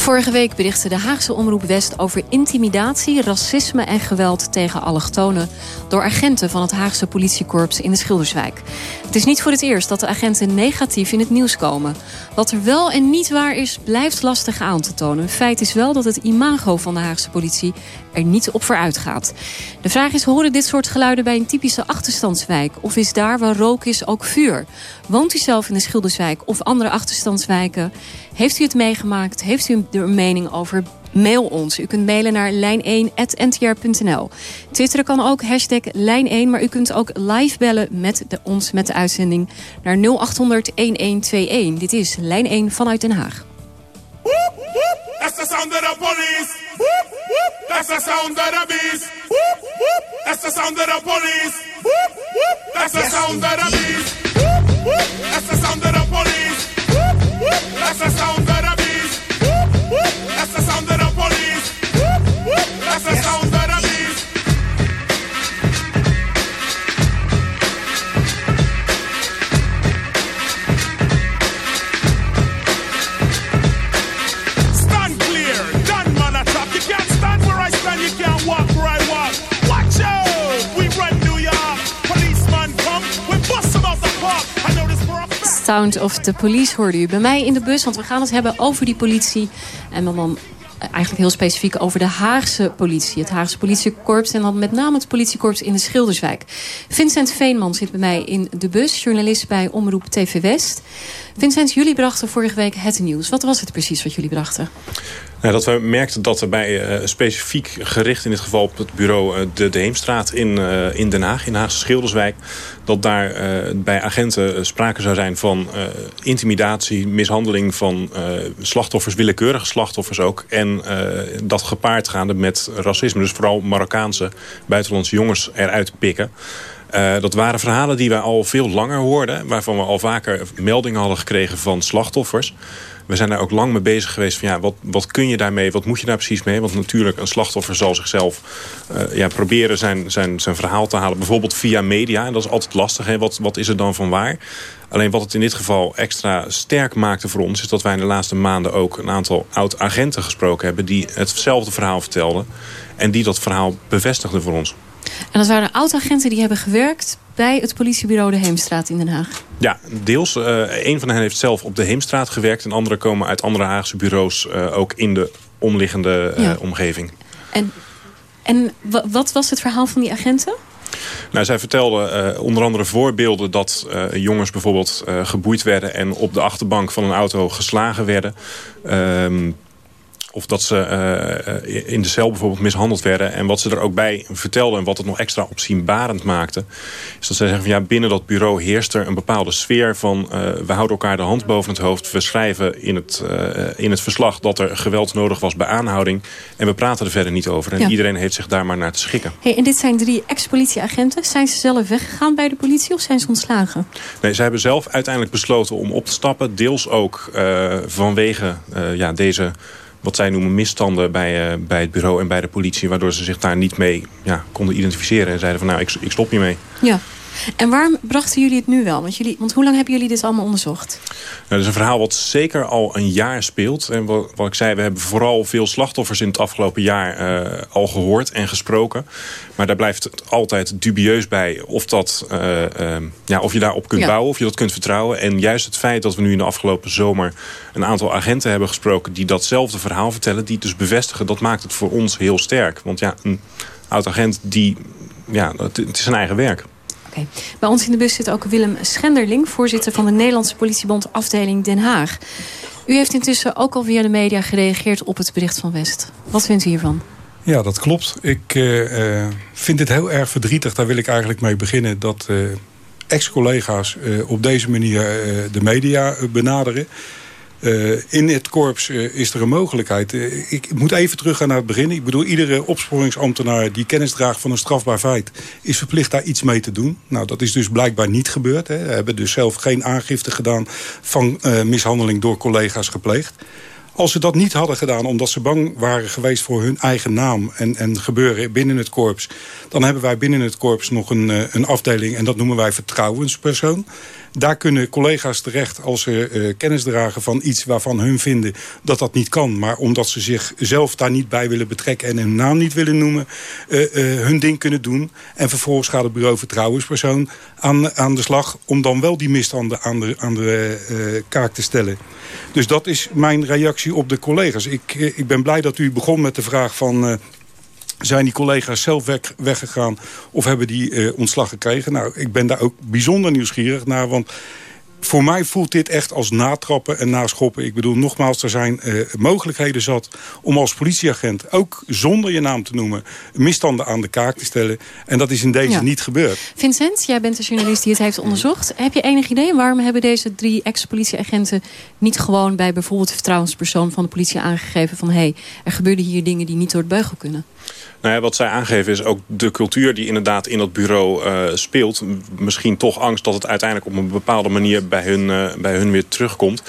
Vorige week berichtte de Haagse Omroep West over intimidatie, racisme en geweld tegen allochtonen door agenten van het Haagse politiekorps in de Schilderswijk. Het is niet voor het eerst dat de agenten negatief in het nieuws komen. Wat er wel en niet waar is, blijft lastig aan te tonen. Feit is wel dat het imago van de Haagse politie er niet op vooruit gaat. De vraag is, horen dit soort geluiden bij een typische achterstandswijk? Of is daar waar rook is ook vuur? Woont u zelf in de Schilderswijk of andere achterstandswijken? Heeft u het meegemaakt? Heeft u er een mening over? Mail ons. U kunt mailen naar lijn1.ntr.nl. Twitteren kan ook, hashtag lijn1. Maar u kunt ook live bellen met de, ons met de uitzending naar 0800-1121. Dit is Lijn 1 vanuit Den Haag. That's the sound of the police. That's the sound of the beast. That's the sound of the police. That's the sound of the beast. That's the sound of the police. That's the sound of the beast. That's the sound of the police. That's the sound Of the Police hoorde u bij mij in de bus. Want we gaan het hebben over die politie. En dan, dan eigenlijk heel specifiek over de Haagse politie. Het Haagse politiekorps en dan met name het politiekorps in de Schilderswijk. Vincent Veenman zit bij mij in de bus. Journalist bij Omroep TV West. Vincent, jullie brachten vorige week het nieuws. Wat was het precies wat jullie brachten? Nou, dat we merkten dat er bij uh, specifiek gericht in dit geval op het bureau uh, de, de Heemstraat in, uh, in Den Haag, in Haagse Schilderswijk, dat daar bij agenten sprake zou zijn van intimidatie, mishandeling van slachtoffers, willekeurige slachtoffers ook. En dat gepaard gaande met racisme. Dus vooral Marokkaanse buitenlandse jongens eruit pikken. Uh, dat waren verhalen die wij al veel langer hoorden. Waarvan we al vaker meldingen hadden gekregen van slachtoffers. We zijn daar ook lang mee bezig geweest van ja, wat, wat kun je daarmee? Wat moet je daar precies mee? Want natuurlijk, een slachtoffer zal zichzelf uh, ja, proberen zijn, zijn, zijn verhaal te halen. Bijvoorbeeld via media. En dat is altijd lastig. Hè? Wat, wat is er dan van waar? Alleen wat het in dit geval extra sterk maakte voor ons... is dat wij in de laatste maanden ook een aantal oud-agenten gesproken hebben... die hetzelfde verhaal vertelden. En die dat verhaal bevestigden voor ons. En dat waren oud-agenten die hebben gewerkt bij het politiebureau De Heemstraat in Den Haag. Ja, deels. Uh, een van hen heeft zelf op de Heemstraat gewerkt... en anderen komen uit andere Haagse bureaus uh, ook in de omliggende uh, ja. omgeving. En, en wat was het verhaal van die agenten? Nou, zij vertelde uh, onder andere voorbeelden dat uh, jongens bijvoorbeeld uh, geboeid werden... en op de achterbank van een auto geslagen werden. Of dat ze uh, in de cel bijvoorbeeld mishandeld werden. En wat ze er ook bij vertelden en wat het nog extra opzienbarend maakte... is dat zij zeggen van ja, binnen dat bureau heerst er een bepaalde sfeer van... Uh, we houden elkaar de hand boven het hoofd. We schrijven in het, in het verslag dat er geweld nodig was bij aanhouding. En we praten er verder niet over. En ja. iedereen heeft zich daar maar naar te schikken. Hey, en dit zijn drie ex-politieagenten. Zijn ze zelf weggegaan bij de politie of zijn ze ontslagen? Nee, ze hebben zelf uiteindelijk besloten om op te stappen. Deels ook vanwege ja, deze wat zij noemen misstanden bij, uh, bij het bureau en bij de politie... waardoor ze zich daar niet mee ja, konden identificeren. En zeiden van nou, ik, ik stop hiermee. Ja. En waarom brachten jullie het nu wel? Want, jullie, want hoe lang hebben jullie dit allemaal onderzocht? Nou, dat is een verhaal wat zeker al een jaar speelt. En wat, wat ik zei, we hebben vooral veel slachtoffers in het afgelopen jaar uh, al gehoord en gesproken. Maar daar blijft het altijd dubieus bij of, dat, uh, uh, ja, of je daarop kunt ja. bouwen, of je dat kunt vertrouwen. En juist het feit dat we nu in de afgelopen zomer een aantal agenten hebben gesproken... die datzelfde verhaal vertellen, die het dus bevestigen... dat maakt het voor ons heel sterk. Want ja, een oud-agent, die, ja, het, het is zijn eigen werk. Bij ons in de bus zit ook Willem Schenderling... voorzitter van de Nederlandse politiebond afdeling Den Haag. U heeft intussen ook al via de media gereageerd op het bericht van West. Wat vindt u hiervan? Ja, dat klopt. Ik uh, vind het heel erg verdrietig, daar wil ik eigenlijk mee beginnen... dat uh, ex-collega's op deze manier de media benaderen... Uh, in het korps uh, is er een mogelijkheid. Uh, ik moet even teruggaan naar het begin. Ik bedoel, iedere opsporingsambtenaar die kennis draagt van een strafbaar feit... is verplicht daar iets mee te doen. Nou, dat is dus blijkbaar niet gebeurd. Hè. We hebben dus zelf geen aangifte gedaan van mishandeling door collega's gepleegd. Als ze dat niet hadden gedaan omdat ze bang waren geweest voor hun eigen naam en, en gebeuren binnen het korps, dan hebben wij binnen het korps nog een, een afdeling en dat noemen wij vertrouwenspersoon. Daar kunnen collega's terecht als ze uh, kennis dragen van iets waarvan hun vinden dat dat niet kan. Maar omdat ze zichzelf daar niet bij willen betrekken en hun naam niet willen noemen, uh, uh, hun ding kunnen doen. En vervolgens gaat het bureau vertrouwenspersoon aan, aan de slag om dan wel die misstanden aan de, aan de kaak te stellen. Dus dat is mijn reactie op de collega's. Ik, ik ben blij dat u begon met de vraag van zijn die collega's zelf weg, weggegaan of hebben die uh, ontslag gekregen? Nou, ik ben daar ook bijzonder nieuwsgierig naar, want voor mij voelt dit echt als natrappen en naschoppen. Ik bedoel, nogmaals, er zijn uh, mogelijkheden zat om als politieagent... ook zonder je naam te noemen, misstanden aan de kaak te stellen. En dat is in deze ja. niet gebeurd. Vincent, jij bent de journalist die het heeft onderzocht. Heb je enig idee waarom hebben deze drie ex-politieagenten... niet gewoon bij bijvoorbeeld de vertrouwenspersoon van de politie aangegeven... van hé, hey, er gebeurden hier dingen die niet door het beugel kunnen? Nou ja, wat zij aangeven is ook de cultuur die inderdaad in dat bureau uh, speelt. Misschien toch angst dat het uiteindelijk op een bepaalde manier bij hun, uh, bij hun weer terugkomt.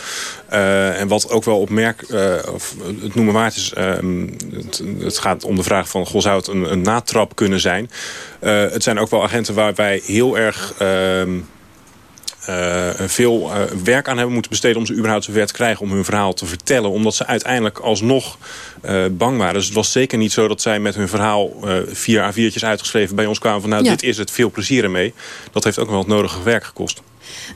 Uh, en wat ook wel opmerk, of het noemen waard is, het, het, gaat om de vraag van, goh, zou het een, een natrap kunnen zijn? het zijn ook wel agenten waar wij heel erg ehm, uh, veel uh, werk aan hebben moeten besteden om ze überhaupt zover te krijgen om hun verhaal te vertellen. Omdat ze uiteindelijk alsnog uh, bang waren. Dus het was zeker niet zo dat zij met hun verhaal vier A4'tjes uitgeschreven bij ons kwamen van nou ja. dit is het, veel plezier ermee. Dat heeft ook wel het nodige werk gekost.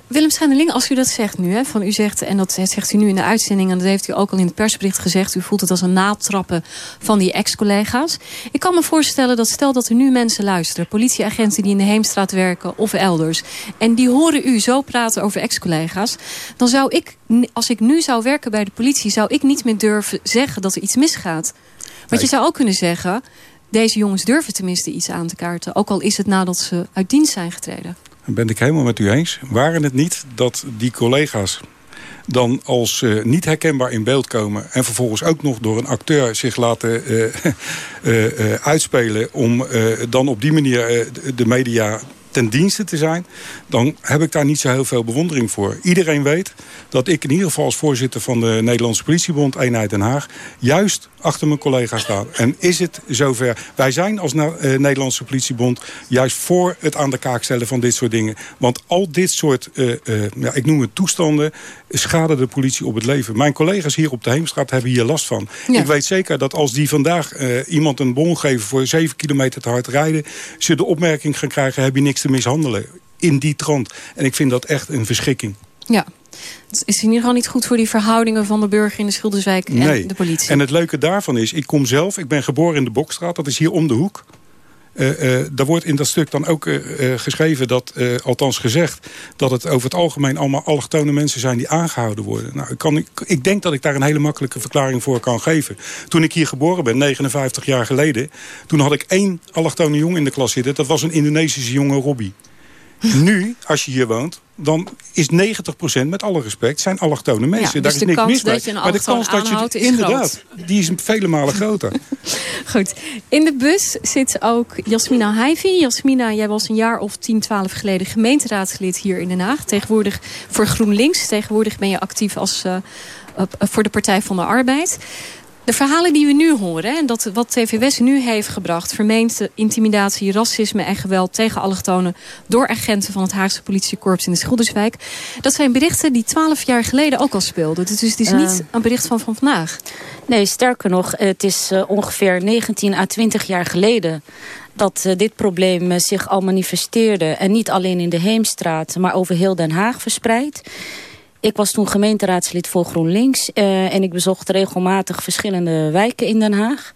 Willem Schendeling, als u dat zegt nu, hè, van u zegt, en dat zegt u nu in de uitzending... en dat heeft u ook al in het persbericht gezegd... u voelt het als een natrappen van die ex-collega's. Ik kan me voorstellen dat stel dat er nu mensen luisteren... politieagenten die in de Heemstraat werken of elders... en die horen u zo praten over ex-collega's... dan zou ik, als ik nu zou werken bij de politie... zou ik niet meer durven zeggen dat er iets misgaat. Want je zou ook kunnen zeggen... deze jongens durven tenminste iets aan te kaarten... ook al is het nadat ze uit dienst zijn getreden ben ik helemaal met u eens. Waren het niet dat die collega's dan als uh, niet herkenbaar in beeld komen... en vervolgens ook nog door een acteur zich laten uh, uh, uitspelen... om dan op die manier de media ten dienste te zijn... dan heb ik daar niet zo heel veel bewondering voor. Iedereen weet dat ik in ieder geval als voorzitter van de Nederlandse Politiebond... Eenheid Den Haag, juist achter mijn collega's sta. En is het zover? Wij zijn als uh, Nederlandse Politiebond juist voor het aan de kaak stellen van dit soort dingen. Want al dit soort, uh, ja, ik noem het toestanden, schaden de politie op het leven. Mijn collega's hier op de Heemstraat hebben hier last van. Ja. Ik weet zeker dat als die vandaag iemand een bon geven voor 7 kilometer te hard rijden... ze de opmerking gaan krijgen, heb je niks te mishandelen. In die trant. En ik vind dat echt een verschikking. Ja, het is in ieder geval niet goed voor die verhoudingen van de burger in de Schilderswijk en nee. de politie. En het leuke daarvan is, ik kom zelf, ik ben geboren in de Bokstraat, dat is hier om de hoek. Uh, daar wordt in dat stuk dan ook geschreven, dat, althans gezegd... dat het over het algemeen allemaal allochtone mensen zijn die aangehouden worden. Nou, ik, kan, ik denk dat ik daar een hele makkelijke verklaring voor kan geven. Toen ik hier geboren ben, 59 jaar geleden... toen had ik één allochtone jongen in de klas zitten. Dat was een Indonesische jongen, Robbie. Nu, als je hier woont, dan is 90% met alle respect zijn allochtone mensen. Ja, Daar dus is niks mis mee. maar de kans dat je is inderdaad, die is vele malen groter. Goed. In de bus zit ook Jasmina Haivi. Jasmina, jij was een jaar of 10, 12 geleden gemeenteraadslid hier in Den Haag. Tegenwoordig voor GroenLinks. Tegenwoordig ben je actief als, uh, voor de Partij van de Arbeid. De verhalen die we nu horen, en dat wat TV West nu heeft gebracht... vermeende intimidatie, racisme en geweld tegen allochtonen... door agenten van het Haagse politiekorps in de Schilderswijk... dat zijn berichten die twaalf jaar geleden ook al speelden. Dus het is niet een bericht van, van vandaag. Nee, sterker nog, het is uh, ongeveer 19 à 20 jaar geleden dat uh, dit probleem uh, zich al manifesteerde. En niet alleen in de Heemstraat, maar over heel Den Haag verspreid. Ik was toen gemeenteraadslid voor GroenLinks. Uh, en ik bezocht regelmatig verschillende wijken in Den Haag.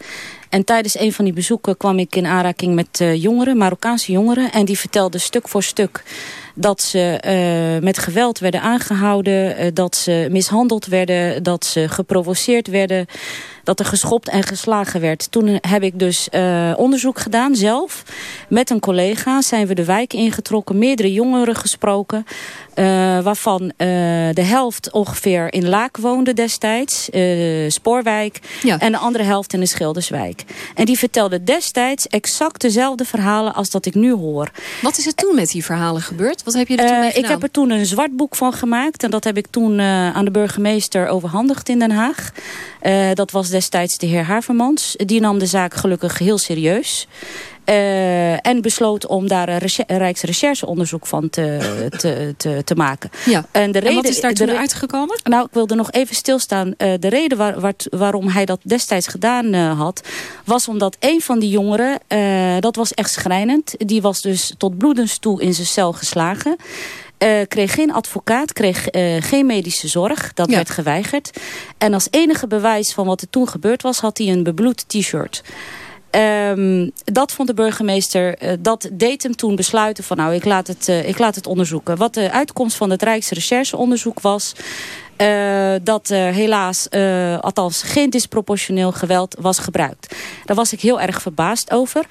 En tijdens een van die bezoeken kwam ik in aanraking met uh, jongeren, Marokkaanse jongeren. En die vertelden stuk voor stuk dat ze uh, met geweld werden aangehouden. Dat ze mishandeld werden, dat ze geprovoceerd werden dat er geschopt en geslagen werd. Toen heb ik dus uh, onderzoek gedaan zelf. Met een collega zijn we de wijk ingetrokken. Meerdere jongeren gesproken. Uh, waarvan uh, de helft ongeveer in Laak woonde destijds. Spoorwijk. Ja. En de andere helft in de Schilderswijk. En die vertelde destijds exact dezelfde verhalen als dat ik nu hoor. Wat is er toen met die verhalen gebeurd? Wat heb je er toen mee gedaan? Ik heb er toen een zwart boek van gemaakt. En dat heb ik toen aan de burgemeester overhandigd in Den Haag. dat was destijds de heer Havermans. Die nam de zaak gelukkig heel serieus. Uh, en besloot om daar een, een Rijksrechercheonderzoek van te, te, te, te, maken. Ja. En, de reden, en wat is daar toen uitgekomen? Nou, ik wilde nog even stilstaan. Uh, de reden waar, waar, waarom hij dat destijds gedaan uh, had... was omdat een van die jongeren, dat was echt schrijnend... die was dus tot bloedens toe in zijn cel geslagen... Uh, kreeg geen advocaat, kreeg uh, geen medische zorg. Dat ja. werd geweigerd. En als enige bewijs van wat er toen gebeurd was... had hij een bebloed t-shirt. Um, dat vond de burgemeester, uh, dat deed hem toen besluiten van nou, ik laat, het, uh, ik laat het onderzoeken. Wat de uitkomst van het Rijksrechercheonderzoek was, uh, dat er helaas, althans geen disproportioneel geweld was gebruikt. Daar was ik heel erg verbaasd over.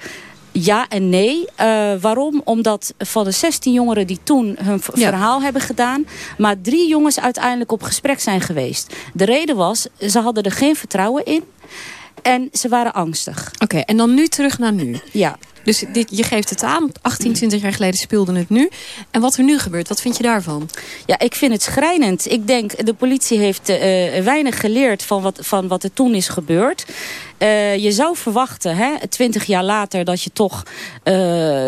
Ja en nee. Uh, waarom? Omdat van de 16 jongeren die toen hun ja. verhaal hebben gedaan... maar drie jongens uiteindelijk op gesprek zijn geweest. De reden was, ze hadden er geen vertrouwen in... En ze waren angstig. Oké, okay, en dan nu terug naar nu. Ja. Dus dit, je geeft het aan, 18, 20 jaar geleden speelde het nu. En wat er nu gebeurt, wat vind je daarvan? Ja, ik vind het schrijnend. Ik denk, de politie heeft uh, weinig geleerd van wat, van wat er toen is gebeurd. Uh, je zou verwachten, hè, twintig jaar later, dat je toch uh,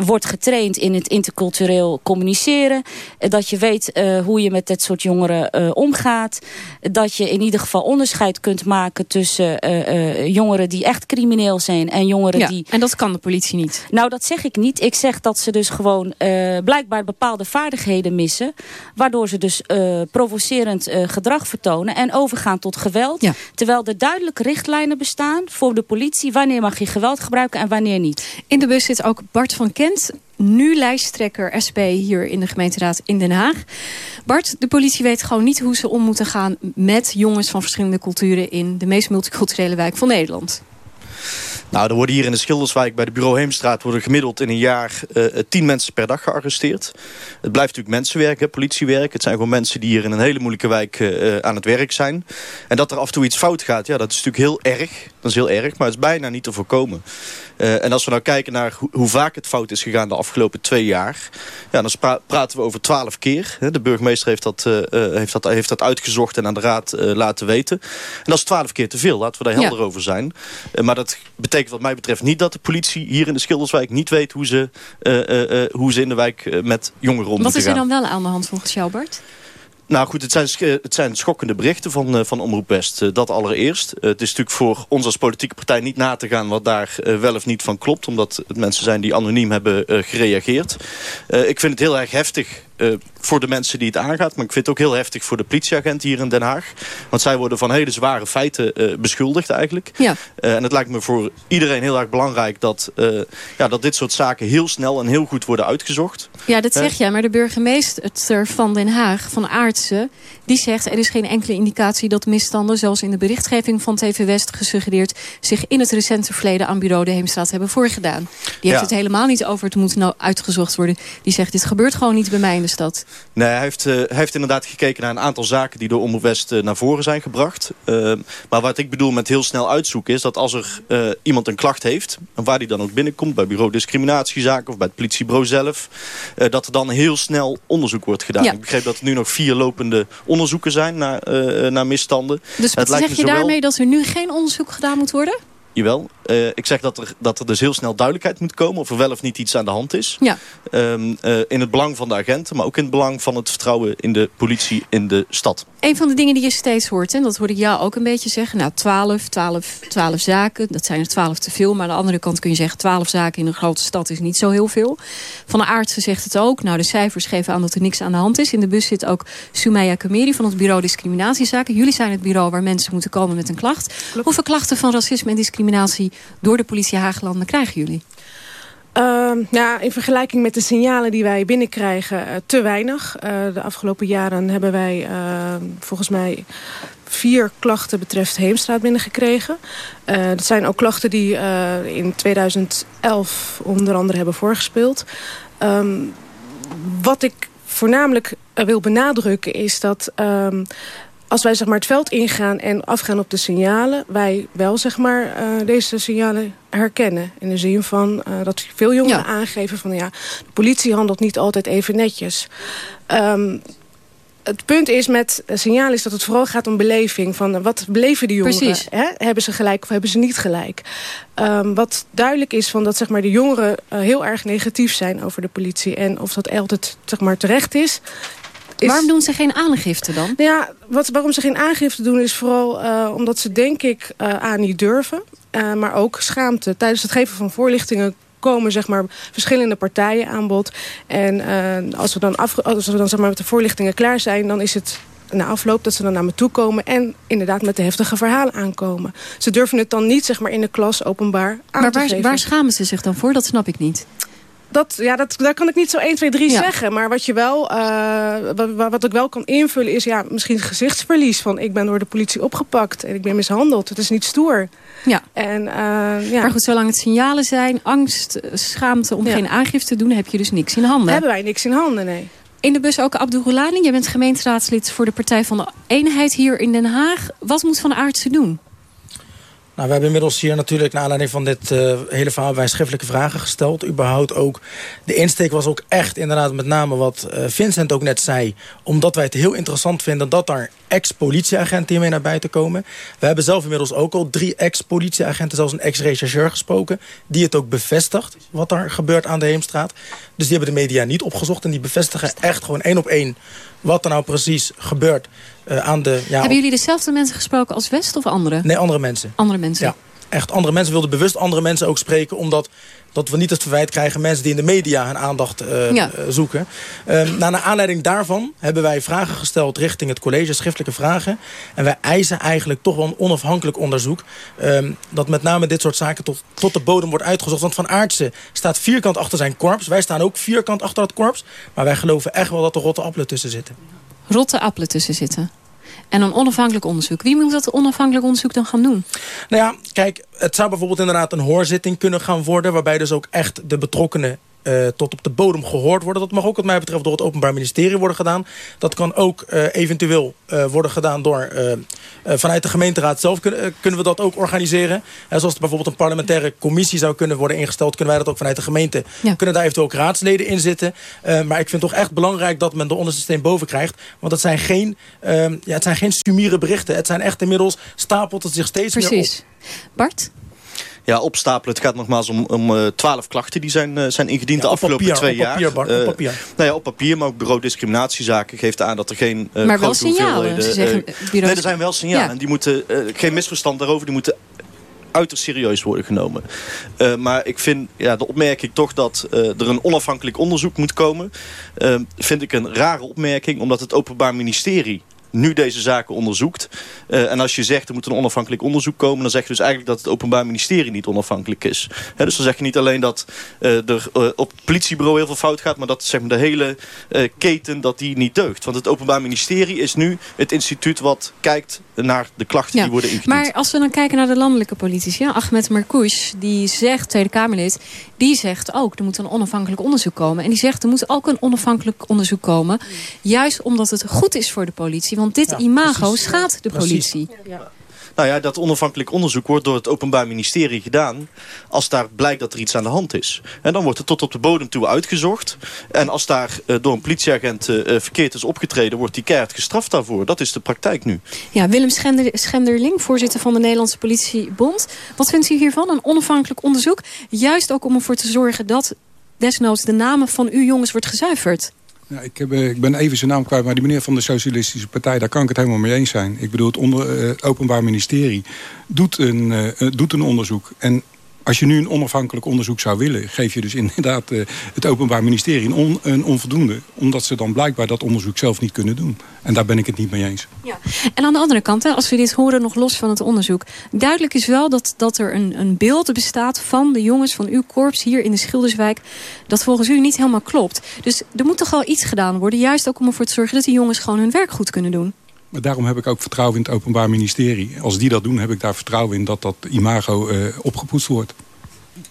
wordt getraind in het intercultureel communiceren. Dat je weet uh, hoe je met dit soort jongeren omgaat. Dat je in ieder geval onderscheid kunt maken tussen jongeren die echt crimineel zijn en jongeren ja, die... En dat kan de politie niet? Nou, dat zeg ik niet. Ik zeg dat ze dus gewoon blijkbaar bepaalde vaardigheden missen. Waardoor ze dus provocerend gedrag vertonen en overgaan tot geweld. Ja. Terwijl er duidelijke richtlijnen bestaan staan voor de politie. Wanneer mag je geweld gebruiken en wanneer niet. In de bus zit ook Bart van Kent. Nu lijsttrekker SP hier in de gemeenteraad in Den Haag. Bart, de politie weet gewoon niet hoe ze om moeten gaan... met jongens van verschillende culturen... in de meest multiculturele wijk van Nederland. Nou, er worden hier in de Schilderswijk bij de bureau Heemstraat... worden gemiddeld in een jaar uh, tien mensen per dag gearresteerd. Het blijft natuurlijk mensenwerk, hè, politiewerk. Het zijn gewoon mensen die hier in een hele moeilijke wijk uh, aan het werk zijn. En dat er af en toe iets fout gaat, ja, dat is natuurlijk heel erg. Dat is heel erg, maar het is bijna niet te voorkomen. Uh, en als we nou kijken naar ho hoe vaak het fout is gegaan de afgelopen twee jaar... Ja, dan praten we over twaalf keer. De burgemeester heeft dat, uh, heeft dat, heeft dat uitgezocht en aan de raad uh, laten weten. En dat is twaalf keer te veel, laten we daar helder ja. over zijn. maar dat betekent wat mij betreft niet dat de politie hier in de Schilderswijk... niet weet hoe ze, hoe ze in de wijk met jongeren om Wat is er dan wel aan de hand volgens jou, Bart? Nou goed, het zijn, het zijn schokkende berichten van, uh, van Omroep West. Uh, dat allereerst. Het is natuurlijk voor ons als politieke partij niet na te gaan... wat daar wel of niet van klopt. Omdat het mensen zijn die anoniem hebben gereageerd. ik vind het heel erg heftig eh, voor de mensen die het aangaat. Maar ik vind het ook heel heftig voor de politieagenten hier in Den Haag. Want zij worden van hele zware feiten eh, beschuldigd eigenlijk. Ja. Eh, en het lijkt me voor iedereen heel erg belangrijk... Dat, ja, dat dit soort zaken heel snel en heel goed worden uitgezocht. Ja, dat zeg jij. Maar de burgemeester van Den Haag, van Aartsen... die zegt er is geen enkele indicatie dat misstanden... zoals in de berichtgeving van TV West gesuggereerd... zich in het recente verleden aan bureau de Heemstraat hebben voorgedaan. Die heeft Ja. het helemaal niet over het moet nou uitgezocht worden. Die zegt dit gebeurt gewoon niet bij mij in de stad. Nee, hij heeft, eh, hij heeft inderdaad gekeken naar een aantal zaken die door Omroep West eh, naar voren zijn gebracht. Eh, maar wat ik bedoel met heel snel uitzoeken is dat als er iemand een klacht heeft, en waar die dan ook binnenkomt, bij bureau discriminatiezaken of bij het politiebureau zelf, dat er dan heel snel onderzoek wordt gedaan. Ja. Ik begreep dat er nu nog vier lopende onderzoeken zijn naar, naar misstanden. Dus Het lijkt zeg je zowel- daarmee dat er nu geen onderzoek gedaan moet worden? Jawel. Eh, ik zeg dat er, dat er dus heel snel duidelijkheid moet komen... of er wel of niet iets aan de hand is. Ja. Ehm, eh, in het belang van de agenten... maar ook in het belang van het vertrouwen in de politie in de stad. Een van de dingen die je steeds hoort, en dat hoorde ik jou ook een beetje zeggen... nou, 12, 12, 12 zaken, dat zijn er 12 te veel... maar aan de andere kant kun je zeggen... 12 zaken in een grote stad is niet zo heel veel. Van de Aartsen zegt het ook. Nou, de cijfers geven aan dat er niks aan de hand is. In de bus zit ook Sumaya Kameri van het bureau Discriminatiezaken. Jullie zijn het bureau waar mensen moeten komen met een klacht. Hoeveel klachten van racisme en discriminatie... door de politie Haaglanden krijgen jullie? Ja, in vergelijking met de signalen die wij binnenkrijgen, eh, te weinig. Eh, de afgelopen jaren hebben wij ehm, volgens mij vier klachten betreft Heemstraat binnengekregen. Eh, dat zijn ook klachten die in 2011 onder andere hebben voorgespeeld. Ehm, wat ik voornamelijk wil benadrukken is dat... als wij zeg maar, het veld ingaan en afgaan op de signalen... wij wel zeg maar, eh, deze signalen herkennen. In de zin van eh, dat veel jongeren aangeven van... ja, de politie handelt niet altijd even netjes. Ehm, het punt is met signalen is dat het vooral gaat om beleving. Van eh, wat beleven die jongeren? Precies. Hè? Hebben ze gelijk of hebben ze niet gelijk? Ehm, wat duidelijk is van dat zeg maar, de jongeren heel erg negatief zijn over de politie. En of dat altijd zeg maar, terecht is... is- Waarom doen ze geen aangifte dan? nou ja, wat, waarom ze geen aangifte doen is vooral eh, omdat ze denk ik eh aan niet durven. eh, maar ook schaamte. Tijdens het geven van voorlichtingen komen zeg maar, verschillende partijen aan bod. En als we dan, af, als we dan zeg maar, met de voorlichtingen klaar zijn... dan is het na afloop dat ze dan naar me toe komen... en inderdaad met de heftige verhalen aankomen. Ze durven het dan niet zeg maar, in de klas openbaar aan Maar te waar, geven. waar schamen ze zich dan voor? Dat snap ik niet. Dat, ja, dat, daar kan ik niet zo 1, 2, 3 Ja. zeggen. Maar wat, je wel, eh, wat, wat ik wel kan invullen is ja, misschien gezichtsverlies. Van ik ben door de politie opgepakt en ik ben mishandeld. Het is niet stoer. Ja. En, eh, ja. Maar goed, zolang het signalen zijn, angst, schaamte om Ja. geen aangifte te doen... heb je dus niks in handen. Hebben wij niks in handen, nee. In de bus ook Abdul Roulani. Jij bent gemeenteraadslid voor de Partij van de Eenheid hier in Den Haag. Wat moet Van Aartsen doen? Nou, we hebben inmiddels hier natuurlijk naar aanleiding van dit eh, hele verhaal... schriftelijke vragen gesteld. Überhaupt ook, de insteek was ook echt inderdaad met name wat eh, Vincent ook net zei. Omdat wij het heel interessant vinden dat daar ex-politieagenten hiermee naar buiten komen. We hebben zelf inmiddels ook al drie ex-politieagenten, zelfs een ex-rechercheur gesproken... die het ook bevestigt wat er gebeurt aan de Heemstraat. Dus die hebben de media niet opgezocht en die bevestigen echt gewoon één op één... wat er nou precies gebeurt eh, aan de... Ja, Hebben jullie dezelfde mensen gesproken als West of andere? Nee, andere mensen. Andere mensen? Ja, echt andere mensen wilden bewust andere mensen ook spreken... omdat dat we niet het verwijt krijgen mensen die in de media hun aandacht eh, Ja. eh, zoeken. Nou, naar aanleiding daarvan hebben wij vragen gesteld richting het college, schriftelijke vragen. En wij eisen eigenlijk toch wel een onafhankelijk onderzoek. ehm, dat met name dit soort zaken tot, tot de bodem wordt uitgezocht. Want Van Aartsen staat vierkant achter zijn korps. Wij staan ook vierkant achter het korps. Maar wij geloven echt wel dat er rotte appelen tussen zitten. Rotte appelen tussen zitten. En een onafhankelijk onderzoek. Wie moet dat onafhankelijk onderzoek dan gaan doen? Nou ja, kijk, het zou bijvoorbeeld inderdaad een hoorzitting kunnen gaan worden... waarbij dus ook echt de betrokkenen eh, tot op de bodem gehoord worden. Dat mag ook wat mij betreft door het Openbaar Ministerie worden gedaan. Dat kan ook eh, eventueel eh, worden gedaan door... vanuit de gemeenteraad zelf kunnen, eh, kunnen we dat ook organiseren. Eh, zoals er bijvoorbeeld een parlementaire commissie zou kunnen worden ingesteld... kunnen wij dat ook vanuit de gemeente. Kunnen daar eventueel ook raadsleden in zitten. Maar ik vind het toch echt belangrijk dat men de onderste steen boven krijgt. Want het zijn geen, ehm, ja, het zijn geen sumiere berichten. Het zijn echt inmiddels stapelt het zich steeds meer op. Precies. Bart? Ja, opstapelen. Het gaat nogmaals om, om eh, twaalf klachten die zijn, eh, zijn ingediend Ja, de op afgelopen papier, twee op jaar. papier, Bart, op Eh, papier. Nou ja, op papier, maar ook bureau discriminatiezaken geeft aan dat er geen eh Maar wel signalen. hoeveelheden, Ze zeggen, eh, Nee, er zijn wel signalen. Ja. En die moeten, eh, geen misverstand daarover, die moeten uiterst serieus worden genomen. Uh, maar ik vind ja, de opmerking toch dat uh, er een onafhankelijk onderzoek moet komen... Uh, vind ik een rare opmerking, omdat het Openbaar Ministerie nu deze zaken onderzoekt. Uh, en als je zegt er moet een onafhankelijk onderzoek komen... dan zeg je dus eigenlijk dat het Openbaar Ministerie niet onafhankelijk is. Dus dan zeg je niet alleen dat uh, er uh, op het politiebureau heel veel fout gaat... maar dat zeg maar, de hele keten dat die niet deugt. Want het Openbaar Ministerie is nu het instituut wat kijkt naar de klachten ja, die worden ingediend. Maar als we dan kijken naar de landelijke politici... Ahmed Marcouch, die zegt, Tweede Kamerlid... die zegt ook, er moet een onafhankelijk onderzoek komen. En die zegt, er moet ook een onafhankelijk onderzoek komen. Juist omdat het goed is voor de politie. Want dit Ja, imago precies. schaadt de politie. Nou ja, dat onafhankelijk onderzoek wordt door het Openbaar Ministerie gedaan... als daar blijkt dat er iets aan de hand is. En dan wordt het tot op de bodem toe uitgezocht. En als daar eh, door een politieagent eh, eh, verkeerd is opgetreden... wordt die keihard gestraft daarvoor. Dat is de praktijk nu. Ja, Willem Schender, Schenderling, voorzitter van de Nederlandse Politiebond. Wat vindt u hiervan? Een onafhankelijk onderzoek? Juist ook om ervoor te zorgen dat desnoods de namen van uw jongens wordt gezuiverd. Ja, ik, heb, eh, ik ben even zijn naam kwijt, maar die meneer van de Socialistische Partij... daar kan ik het helemaal mee eens zijn. Ik bedoel, het, onder, het Openbaar Ministerie doet een, eh, doet een onderzoek. En als je nu een onafhankelijk onderzoek zou willen... geef je dus inderdaad eh, het Openbaar Ministerie een, on- een onvoldoende. Omdat ze dan blijkbaar dat onderzoek zelf niet kunnen doen. En daar ben ik het niet mee eens. En aan de andere kant, hè, als we dit horen nog los van het onderzoek... duidelijk is wel dat, dat er een, een beeld bestaat van de jongens van uw korps hier in de Schilderswijk... dat volgens u niet helemaal klopt. Dus er moet toch wel iets gedaan worden, juist ook om ervoor te zorgen... dat die jongens gewoon hun werk goed kunnen doen. Maar daarom heb ik ook vertrouwen in het Openbaar Ministerie. Als die dat doen, heb ik daar vertrouwen in dat dat imago eh, opgepoetst wordt.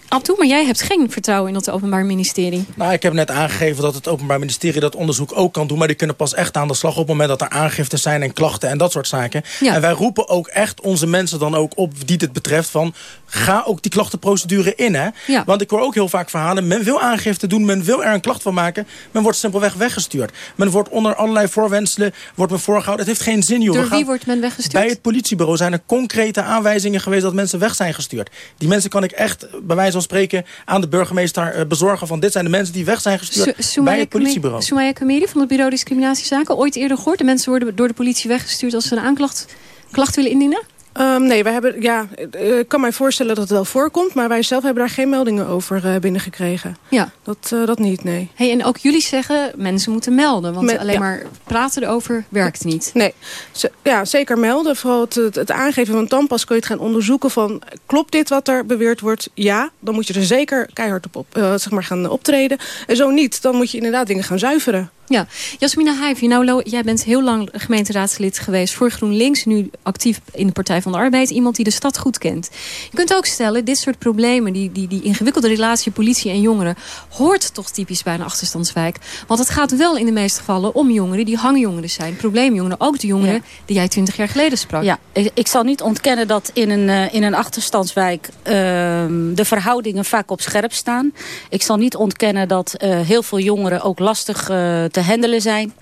Abdoe, maar jij hebt geen vertrouwen in dat openbaar ministerie. Nou, ik heb net aangegeven dat het Openbaar Ministerie dat onderzoek ook kan doen. Maar die kunnen pas echt aan de slag op het moment dat er aangiftes zijn en klachten en dat soort zaken. En wij roepen ook echt onze mensen dan ook op die dit betreft van ga ook die klachtenprocedure in. Hè? Want ik hoor ook heel vaak verhalen. Men wil aangifte doen, men wil er een klacht van maken. Men wordt simpelweg weggestuurd. Men wordt onder allerlei voorwenselen wordt men voorgehouden. Het heeft geen zin, joh. Door gaan- wie wordt men weggestuurd? Bij het politiebureau zijn er concrete aanwijzingen geweest dat mensen weg zijn gestuurd. Die mensen kan ik echt, bij wijze van spreken, aan de burgemeester eh, bezorgen van dit zijn de mensen die weg zijn gestuurd bij het politiebureau. Soumaya Kameri van het bureau Discriminatiezaken. Ooit eerder gehoord. De mensen worden door de politie weggestuurd als ze een aanklacht klacht willen indienen? Ehm, nee, wij hebben, ja, eh, ik kan mij voorstellen dat het wel voorkomt... maar wij zelf hebben daar geen meldingen over eh, binnengekregen. Ja. Dat, eh, dat niet, nee. Hey, en ook jullie zeggen mensen moeten melden. Want Me- alleen ja. maar praten erover werkt niet. Nee, Z- ja, zeker melden. Vooral het, het, het aangeven van dan pas kun je het gaan onderzoeken van... klopt dit wat er beweerd wordt? Ja, dan moet je er zeker keihard op, op zeg maar gaan optreden. En zo niet, dan moet je inderdaad dingen gaan zuiveren. Ja, Jasmina Hijvi, nou, jij bent heel lang gemeenteraadslid geweest voor GroenLinks. Nu actief in de Partij van de Arbeid. Iemand die de stad goed kent. Je kunt ook stellen, dit soort problemen, die, die, die ingewikkelde relatie politie en jongeren, hoort toch typisch bij een achterstandswijk. Want het gaat wel in de meeste gevallen om jongeren die hangjongeren zijn. Probleemjongeren, ook de jongeren die jij twintig jaar geleden sprak. Ja, ik, ik zal niet ontkennen dat in een, eh, in een achterstandswijk ehm, de verhoudingen vaak op scherp staan. Ik zal niet ontkennen dat eh, heel veel jongeren ook lastig te handelen zijn.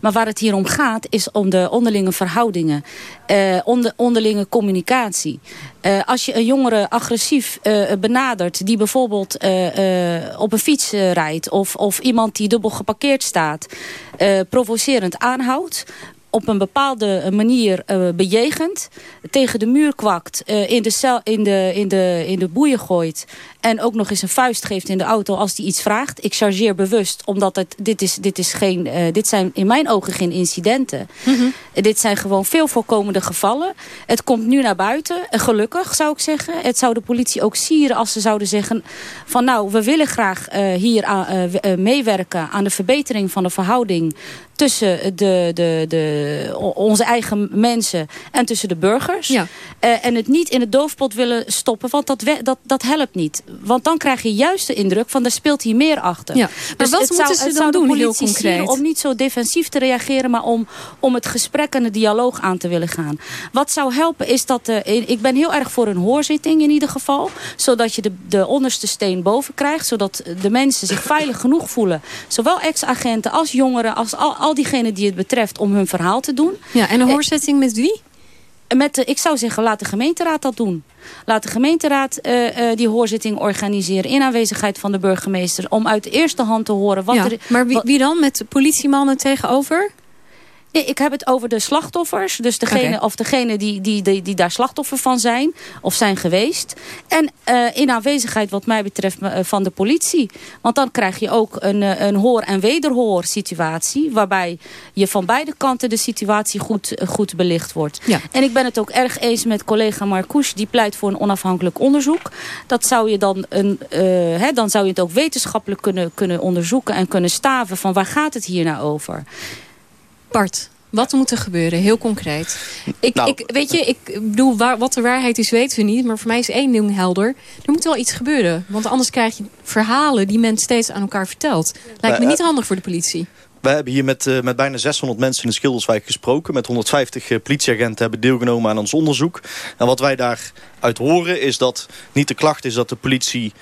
Maar waar het hier om gaat is om de onderlinge verhoudingen. eh, onder, onderlinge communicatie. Eh, als je een jongere agressief eh, benadert die bijvoorbeeld eh, op een fiets rijdt... Of, of iemand die dubbel geparkeerd staat, provocerend aanhoudt op een bepaalde manier eh, bejegend, tegen de muur kwakt, eh, in, de cel, in, de, in, de, in de boeien gooit en ook nog eens een vuist geeft in de auto als hij iets vraagt. Ik chargeer bewust, omdat het, dit, is, dit, is geen, eh, dit zijn in mijn ogen geen incidenten. Eh, Dit zijn gewoon veel voorkomende gevallen. Het komt nu naar buiten, eh, gelukkig zou ik zeggen. Het zou de politie ook sieren als ze zouden zeggen... van nou, we willen graag eh, hier eh, eh, meewerken aan de verbetering van de verhouding... tussen de, de, de, onze eigen mensen en tussen de burgers. Eh, en het niet in de doofpot willen stoppen, want dat, we- dat, dat helpt niet. Want dan krijg je juist de indruk van, er speelt hier meer achter. Ja, maar wat het moeten zou, ze het dan doen, heel concreet? om niet zo defensief te reageren, maar om, om het gesprek en de dialoog aan te willen gaan. Wat zou helpen is dat, eh, ik ben heel erg voor een hoorzitting in ieder geval, zodat je de, de onderste steen boven krijgt, zodat de mensen zich veilig genoeg voelen. Zowel ex-agenten als jongeren, als al, al diegenen die het betreft, om hun verhaal te doen. Ja, en een hoorzetting met wie? Met de, ik zou zeggen, laat de gemeenteraad dat doen. Laat de gemeenteraad eh, eh, die hoorzitting organiseren in aanwezigheid van de burgemeester. Om uit de eerste hand te horen wat Ja, er... maar wie, wie dan? Met politiemannen tegenover? Nee, ik heb het over de slachtoffers. Dus degene, of degene die, die, die, die daar slachtoffer van zijn. Of zijn geweest. En eh, in aanwezigheid wat mij betreft eh, van de politie. Want dan krijg je ook een, eh, een hoor- en wederhoor situatie. Waarbij je van beide kanten de situatie goed, goed belicht wordt. Ja. En ik ben het ook erg eens met collega Marcouch. Die pleit voor een onafhankelijk onderzoek. Dat zou je dan, een, hè, dan zou je het ook wetenschappelijk kunnen, kunnen onderzoeken. En kunnen staven van waar gaat het hier nou over. Bart, wat moet er gebeuren? Heel concreet. Ik, Nou, ik, weet je, ik bedoel, waar, wat de waarheid is weten we niet. Maar voor mij is één ding helder. Er moet wel iets gebeuren. Want anders krijg je verhalen die men steeds aan elkaar vertelt. Lijkt me Eh, niet handig voor de politie. We hebben hier met, eh, met bijna 600 mensen in de Schilderswijk gesproken. Met 150 eh, politieagenten hebben deelgenomen aan ons onderzoek. En wat wij daaruit horen is dat niet de klacht is dat de politie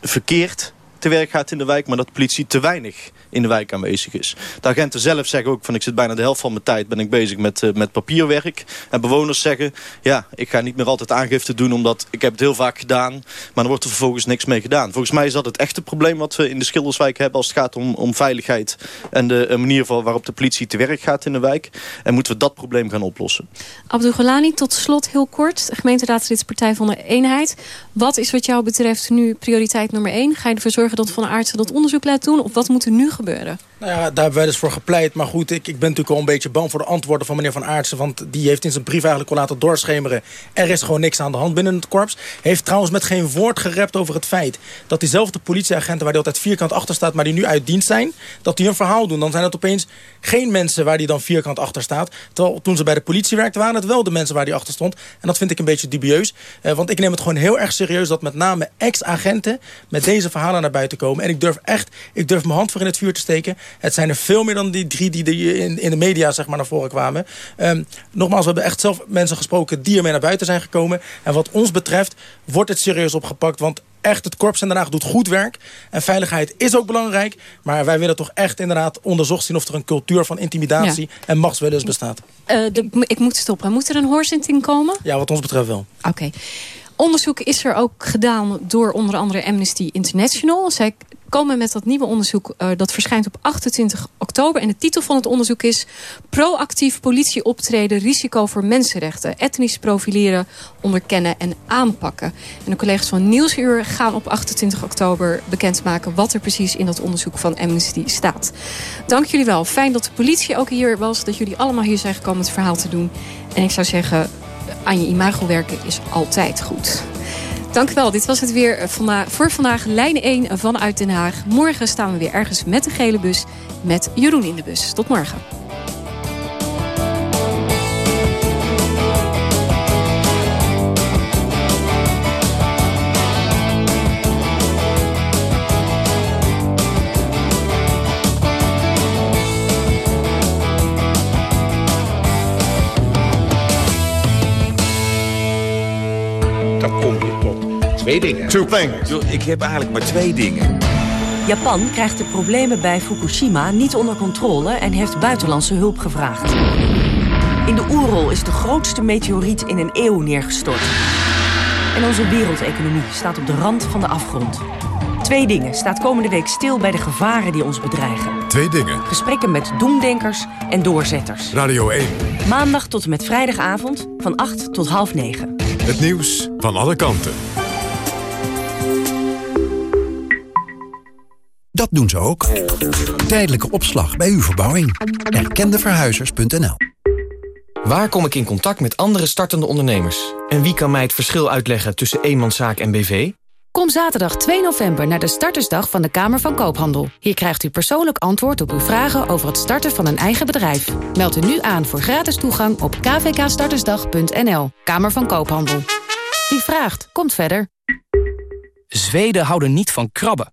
verkeerd te werk gaat in de wijk... maar dat de politie te weinig in de wijk aanwezig is. De agenten zelf zeggen ook van ik zit bijna de helft van mijn tijd ben ik bezig met, eh, met papierwerk. En bewoners zeggen ja, ik ga niet meer altijd aangifte doen omdat ik heb het heel vaak gedaan. Maar er wordt er vervolgens niks mee gedaan. Volgens mij is dat het echte probleem wat we in de Schilderswijk hebben als het gaat om, om veiligheid. En de eh, manier waarop de politie te werk gaat in de wijk. En moeten we dat probleem gaan oplossen. Abdul Ghalani, tot slot heel kort. Gemeenteraadslid Partij van de Eenheid. Wat is wat jou betreft nu prioriteit nummer één? Ga je ervoor zorgen dat Van Aartsen dat onderzoek laat doen? Of wat moet er nu gebeuren? gebeuren. Nou ja, daar hebben wij dus voor gepleit. Maar goed, ik, ik ben natuurlijk al een beetje bang voor de antwoorden van meneer Van Aartsen. Want die heeft in zijn brief eigenlijk al laten doorschemeren. Er is gewoon niks aan de hand binnen het korps. Heeft trouwens met geen woord gerept over het feit... dat diezelfde politieagenten waar die altijd vierkant achter staat... maar die nu uit dienst zijn, dat die een verhaal doen. Dan zijn het opeens geen mensen waar die dan vierkant achter staat. Terwijl toen ze bij de politie werkten, waren het wel de mensen waar die achter stond. En dat vind ik een beetje dubieus. Eh, want ik neem het gewoon heel erg serieus... dat met name ex-agenten met deze verhalen naar buiten komen. En ik durf echt, ik durf mijn hand voor in het vuur te steken. Het zijn er veel meer dan die drie die in, in de media zeg maar, naar voren kwamen. Ehm, nogmaals, we hebben echt zelf mensen gesproken die ermee naar buiten zijn gekomen. En wat ons betreft wordt het serieus opgepakt. Want echt, het Korps in Den Haag doet goed werk. En veiligheid is ook belangrijk. Maar wij willen toch echt inderdaad onderzocht zien... of er een cultuur van intimidatie en machtswillens bestaat. De, ik moet stoppen. Moet er een hoorzitting komen? Ja, wat ons betreft wel. Oké. Onderzoek is er ook gedaan door onder andere Amnesty International. Zij komen met dat nieuwe onderzoek. eh, dat verschijnt op 28 oktober. En de titel van het onderzoek is... Proactief politieoptreden, risico voor mensenrechten. Etnisch profileren, onderkennen en aanpakken. En de collega's van Nieuwsuur gaan op 28 oktober bekendmaken... wat er precies in dat onderzoek van Amnesty staat. Dank jullie wel. Fijn dat de politie ook hier was. Dat jullie allemaal hier zijn gekomen het verhaal te doen. En ik zou zeggen, aan je imago werken is altijd goed. Dank u wel. Dit was het weer vanda- voor vandaag. Lijn 1 vanuit Den Haag. Morgen staan we weer ergens met de gele bus. Met Jeroen in de bus. Tot morgen. Twee dingen. Two things. Ik heb eigenlijk maar twee dingen. Japan krijgt de problemen bij Fukushima niet onder controle en heeft buitenlandse hulp gevraagd. In de Oerol is de grootste meteoriet in een eeuw neergestort. En onze wereldeconomie staat op de rand van de afgrond. Twee dingen staat komende week stil bij de gevaren die ons bedreigen. Twee dingen. Gesprekken met doemdenkers en doorzetters. Radio 1. Maandag tot en met vrijdagavond van 8 tot half 9. Het nieuws van alle kanten. Doen ze ook. Tijdelijke opslag bij uw verbouwing. Erkendeverhuizers.nl Waar kom ik in contact met andere startende ondernemers? En wie kan mij het verschil uitleggen tussen eenmanszaak en BV? Kom zaterdag 2 november naar de startersdag van de Kamer van Koophandel. Hier krijgt u persoonlijk antwoord op uw vragen over het starten van een eigen bedrijf. Meld u nu aan voor gratis toegang op kvkstartersdag.nl. Kamer van Koophandel. Wie vraagt, komt verder. Zweden houden niet van krabben.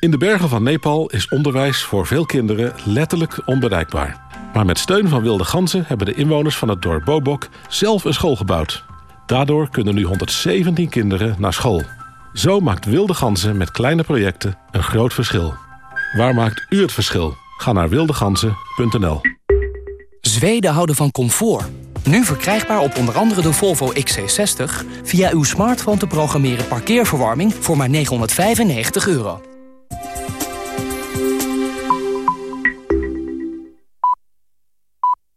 In de bergen van Nepal is onderwijs voor veel kinderen letterlijk onbereikbaar. Maar met steun van wilde ganzen hebben de inwoners van het dorp Bobok zelf een school gebouwd. Daardoor kunnen nu 117 kinderen naar school. Zo maakt wilde ganzen met kleine projecten een groot verschil. Waar maakt u het verschil? Ga naar wildeganzen.nl. Zweden houden van comfort. Nu verkrijgbaar op onder andere de Volvo XC60... via uw smartphone te programmeren parkeerverwarming voor maar 995 euro.